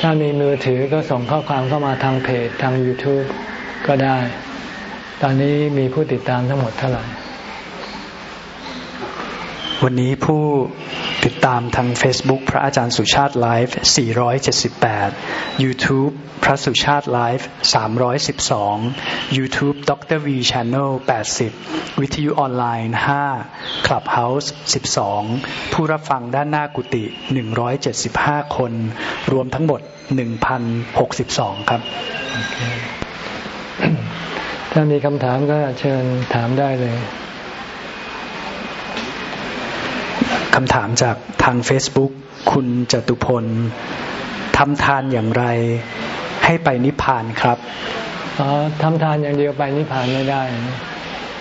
ถ้ามีมือถือก็ส่งข้อความเข้ามาทางเพจทาง YouTube ก็ได้ ตอนนี้มีผู้ติดตามทั้งหมดเท่าไหร่ วันนี้ผู้ ติดตามทาง Facebook พระอาจารย์สุชาติไลฟ์ 478 YouTube พระสุชาติไลฟ์ 312 YouTube ดร V Channel 80 วิทยุออนไลน์ 5 Clubhouse 12 ผู้รับฟังด้านหน้ากุฏิ 175 คน รวมทั้งหมด 1,062 ครับถ้ามีคำถามก็เชิญถามได้เลย คำถามจากทาง Facebook คุณจตุพลทำทานอย่างไรให้ไปนิพพานครับอ๋อทำทานอย่างเดียวไปนิพพานไม่ได้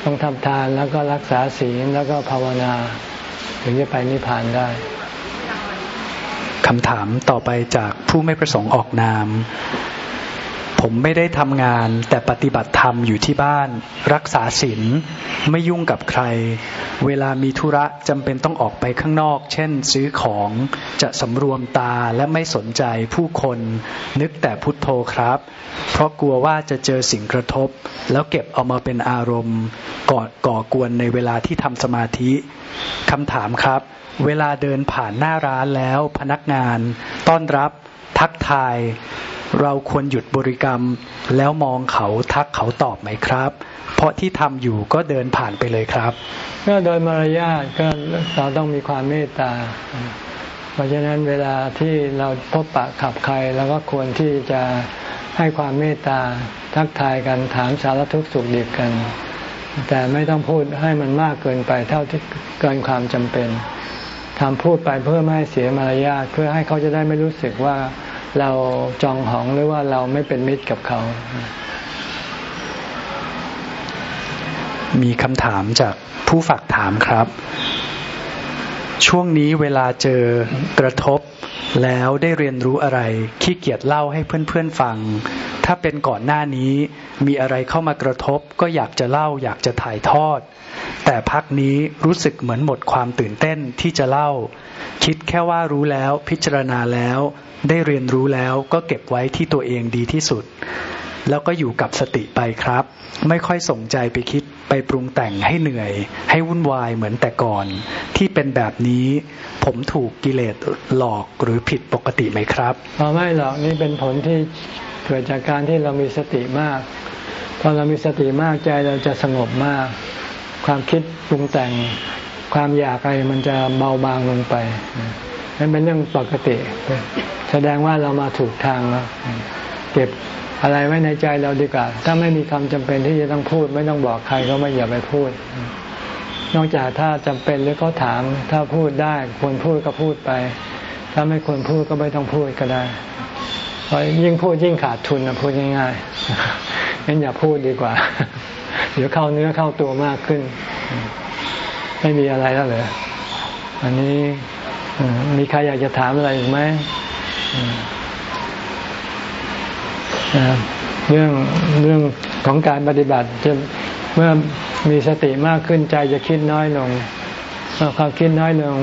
ต้องทำทานแล้วก็รักษาศีลแล้วก็ภาวนา ถึงจะไปนิพพานได้คำถามต่อไปจากผู้ไม่ประสงค์ออกนาม ผมไม่ได้ทำงาน แต่ปฏิบัติธรรมอยู่ที่บ้าน รักษาศีลไม่ยุ่งกับใคร เวลามีธุระจำเป็นต้องออกไปข้างนอก เช่น ซื้อของจะสำรวมตาและไม่สนใจผู้คน นึกแต่พุทโธครับ เพราะกลัวว่าจะเจอสิ่งกระทบ แล้วเก็บเอามาเป็นอารมณ์ก่อก่อกวนในเวลาที่ทำสมาธิคำถามครับ เวลาเดินผ่านหน้าร้านแล้วพนักงาน ต้อนรับทักทาย เราควรหยุดบริกรรม แล้วมองเขาทักเขาตอบไหมครับ เพราะที่ทำอยู่ก็เดินผ่านไปเลยครับ ก็โดยมารยาทก็เราต้องมีความเมตตา เพราะฉะนั้นเวลาที่เราพบปะขับใครเราก็ควรที่จะให้ความเมตตาทักทายกันถามสารทุกข์สุขดิบกัน แต่ไม่ต้องพูดให้มันมากเกินไปเท่าที่เกินความจำเป็นทำพูดไปเพื่อไม่ให้เสียมารยาทเพื่อให้เขาจะได้ไม่รู้สึกว่า เราจองหองหรือว่าเราไม่เป็นมิตรกับเขา มีคำถามจากผู้ฝากถามครับ ช่วงนี้เวลาเจอกระทบแล้วได้เรียนรู้อะไร ขี้เกียจเล่าให้เพื่อนๆฟัง ถ้าเป็นก่อนหน้านี้มีอะไรเข้ามากระทบ ก็อยากจะเล่าอยากจะถ่ายทอด แต่พักนี้รู้สึกเหมือนหมดความตื่นเต้นที่จะเล่า คิดแค่ว่ารู้แล้วพิจารณาแล้ว ได้เรียนรู้แล้วก็เก็บไว้ที่ตัวเองดีที่สุด แล้วก็อยู่กับสติไปครับ ไม่ค่อยสนใจไปคิดไปปรุงแต่งให้เหนื่อย ให้วุ่นวายเหมือนแต่ก่อน ที่เป็นแบบนี้ผมถูกกิเลสหลอกหรือผิดปกติไหมครับไม่หรอกนี่เป็นผลที่เกิดจากการที่เรามีสติมากพอเรามีสติมากใจเราจะสงบมาก ความคิดปรุงแต่งความอยากอะไรมันจะเบาบางลงไป นั่นเป็นเรื่องปกติ แสดงว่าเรามาถูกทางแล้วเก็บอะไรไว้ในใจเราดีกว่า ถ้าไม่มีความจำเป็นที่จะต้องพูด ไม่ต้องบอกใครก็ไม่อย่าไปพูด นอกจากถ้าจำเป็นหรือเขาถาม ถ้าพูดได้ควรพูดก็พูดไป ถ้าไม่ควรพูดก็ไม่ต้องพูดก็ได้เพราะยิ่งพูดยิ่งขาดทุนนะพูดง่ายๆงั้นอย่าพูดดีกว่า เดี๋ยวเข้าเนื้อเข้าตัวมากขึ้น ไม่มีอะไรแล้วเหรออันนี้ มีใครอยากจะถามอะไรอีกไหมเรื่องเรื่องของการปฏิบัติจะเมื่อมีสติมากขึ้นใจจะคิดน้อยลงเมื่อความคิดน้อยลง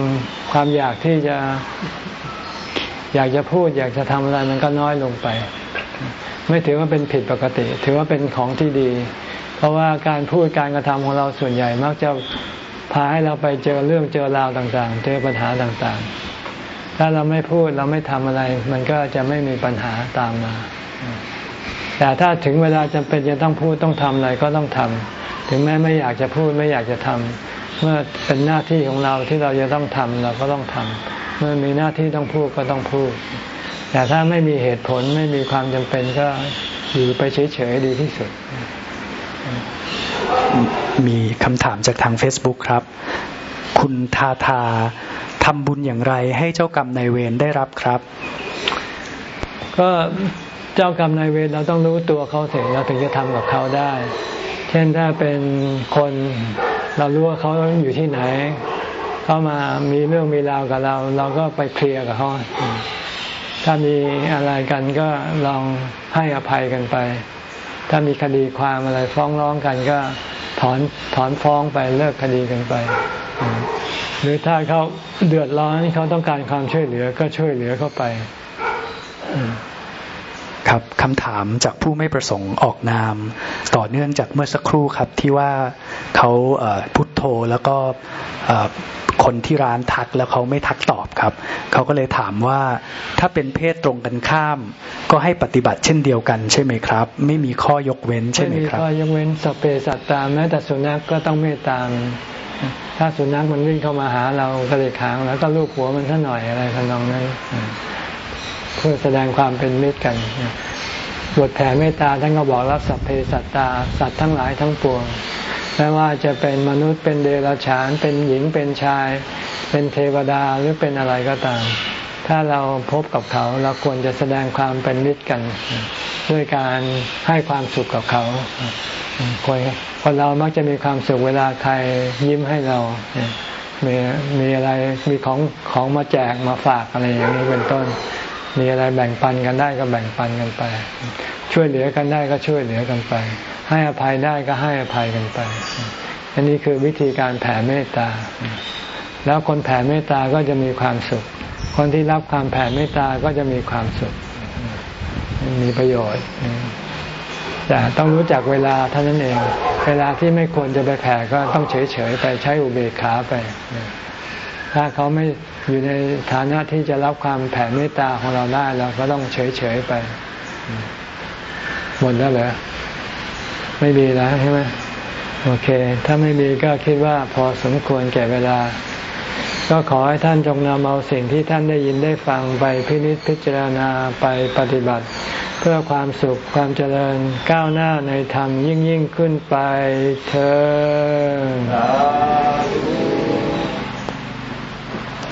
ความอยากที่จะอยากจะพูด อยากจะทำอะไรมันก็น้อยลงไป ไม่ถือว่าเป็นผิดปกติ ถือว่าเป็นของที่ดี เพราะว่าการพูดการกระทำของเราส่วนใหญ่มักจะ พาให้เราไปเจอเรื่องเจอราวต่างๆ เจอปัญหาต่างๆ ถ้าเราไม่พูดเราไม่ทำอะไร มันก็จะไม่มีปัญหาตามมา แต่ถ้าถึงเวลาจำเป็นจะต้องพูดต้องทำอะไรก็ต้องทำถึงแม้ไม่อยากจะพูดไม่อยากจะทำเมื่อเป็นหน้าที่ของเราที่เราจะต้องทำเราก็ต้องทำเมื่อมีหน้าที่ต้องพูดก็ต้องพูด แต่ถ้าไม่มีเหตุผลไม่มีความจำเป็นก็อยู่ไปเฉยๆดีที่สุด มีคำถามจากทาง Facebook ครับ คุณทาทาทำบุญอย่างไรให้เจ้ากรรมนายเวรได้รับครับ ก็เจ้ากรรมนายเวรเราต้องรู้ตัวเขาเสร็จเราถึงจะทำกับเขาได้ เช่นถ้าเป็นคนเรารู้ว่าเขาอยู่ที่ไหนเขามามีเรื่องมีราวกับเรา เราก็ไปเคลียร์กับเขาถ้ามีอะไรกันก็ลองให้อภัยกันไป ถ้ามีคดีความอะไรฟ้องร้องกันก็ถอนถอนฟ้องไปเลิกคดีกันไป หรือถ้าเขาเดือดร้อนเขาต้องการความช่วยเหลือก็ช่วยเหลือเข้าไป ครับคำถามจากผู้ไม่ประสงค์ออกนาม ต่อเนื่องจากเมื่อสักครู่ครับที่ว่าเขาพุทโธแล้วก็ คนที่ร้านทักแล้วเขาไม่ทักตอบครับ เขาก็เลยถามว่าถ้าเป็นเพศตรงกันข้าม ก็ให้ปฏิบัติเช่นเดียวกันใช่ไหมครับ ไม่มีข้อยกเว้นใช่ไหมครับไม่มีข้อยกเว้นสเปสัตตาแม้แต่สุนัขก็ต้องเมตตามถ้าสุนัขมันวิ่งเข้ามาหาเราก็เลยขางแล้วก็ลูกหัวมันท่าหน่อยอะไรทำนองนั้นเพื่อแสดงความเป็นมิตรกันบทแผ่เมตตาท่านก็บอกรับสัพเพสัตตาสัตว์ทั้งหลายทั้งปวง ไม่ว่าจะเป็นมนุษย์เป็นเดรัจฉาน เป็นหญิงเป็นชาย เป็นเทวดาหรือเป็นอะไรก็ตาม ถ้าเราพบกับเขาเราควรจะแสดงความเป็นมิตรกัน ด้วยการให้ความสุขกับเขาคนคนเรามักจะมีความสุขเวลาใครยิ้มให้เรามีมีอะไรมีของของมาแจกมาฝากอะไรอย่างนี้เป็นต้น มีอะไรแบ่งปันกันได้ก็แบ่งปันกันไป ช่วยเหลือกันได้ก็ช่วยเหลือกันไป ให้อภัยได้ก็ให้อภัยกันไป อันนี้คือวิธีการแผ่เมตตา แล้วคนแผ่เมตตาก็จะมีความสุข คนที่รับความแผ่เมตตาก็จะมีความสุข มีประโยชน์แต่ต้องรู้จักเวลาเท่านั้นเอง เวลาที่ไม่ควรจะไปแผ่ก็ต้องเฉยๆไปใช้อุเบกขาไป ถ้าเขาไม่อยู่ในฐานะที่จะรับความแผ่เมตตาของเราได้เราก็ต้องเฉยๆไป หมดแล้วเหรอ ไม่มีแล้วใช่ไหมโอเค ถ้าไม่มีก็คิดว่าพอสมควรแก่เวลา ก็ขอให้ท่านจงนำเอาสิ่งที่ท่านได้ยินได้ฟังไปพินิจพิจารณาไปปฏิบัติ เพื่อความสุขความเจริญก้าวหน้าในธรรมยิ่งยิ่งขึ้นไปเธอ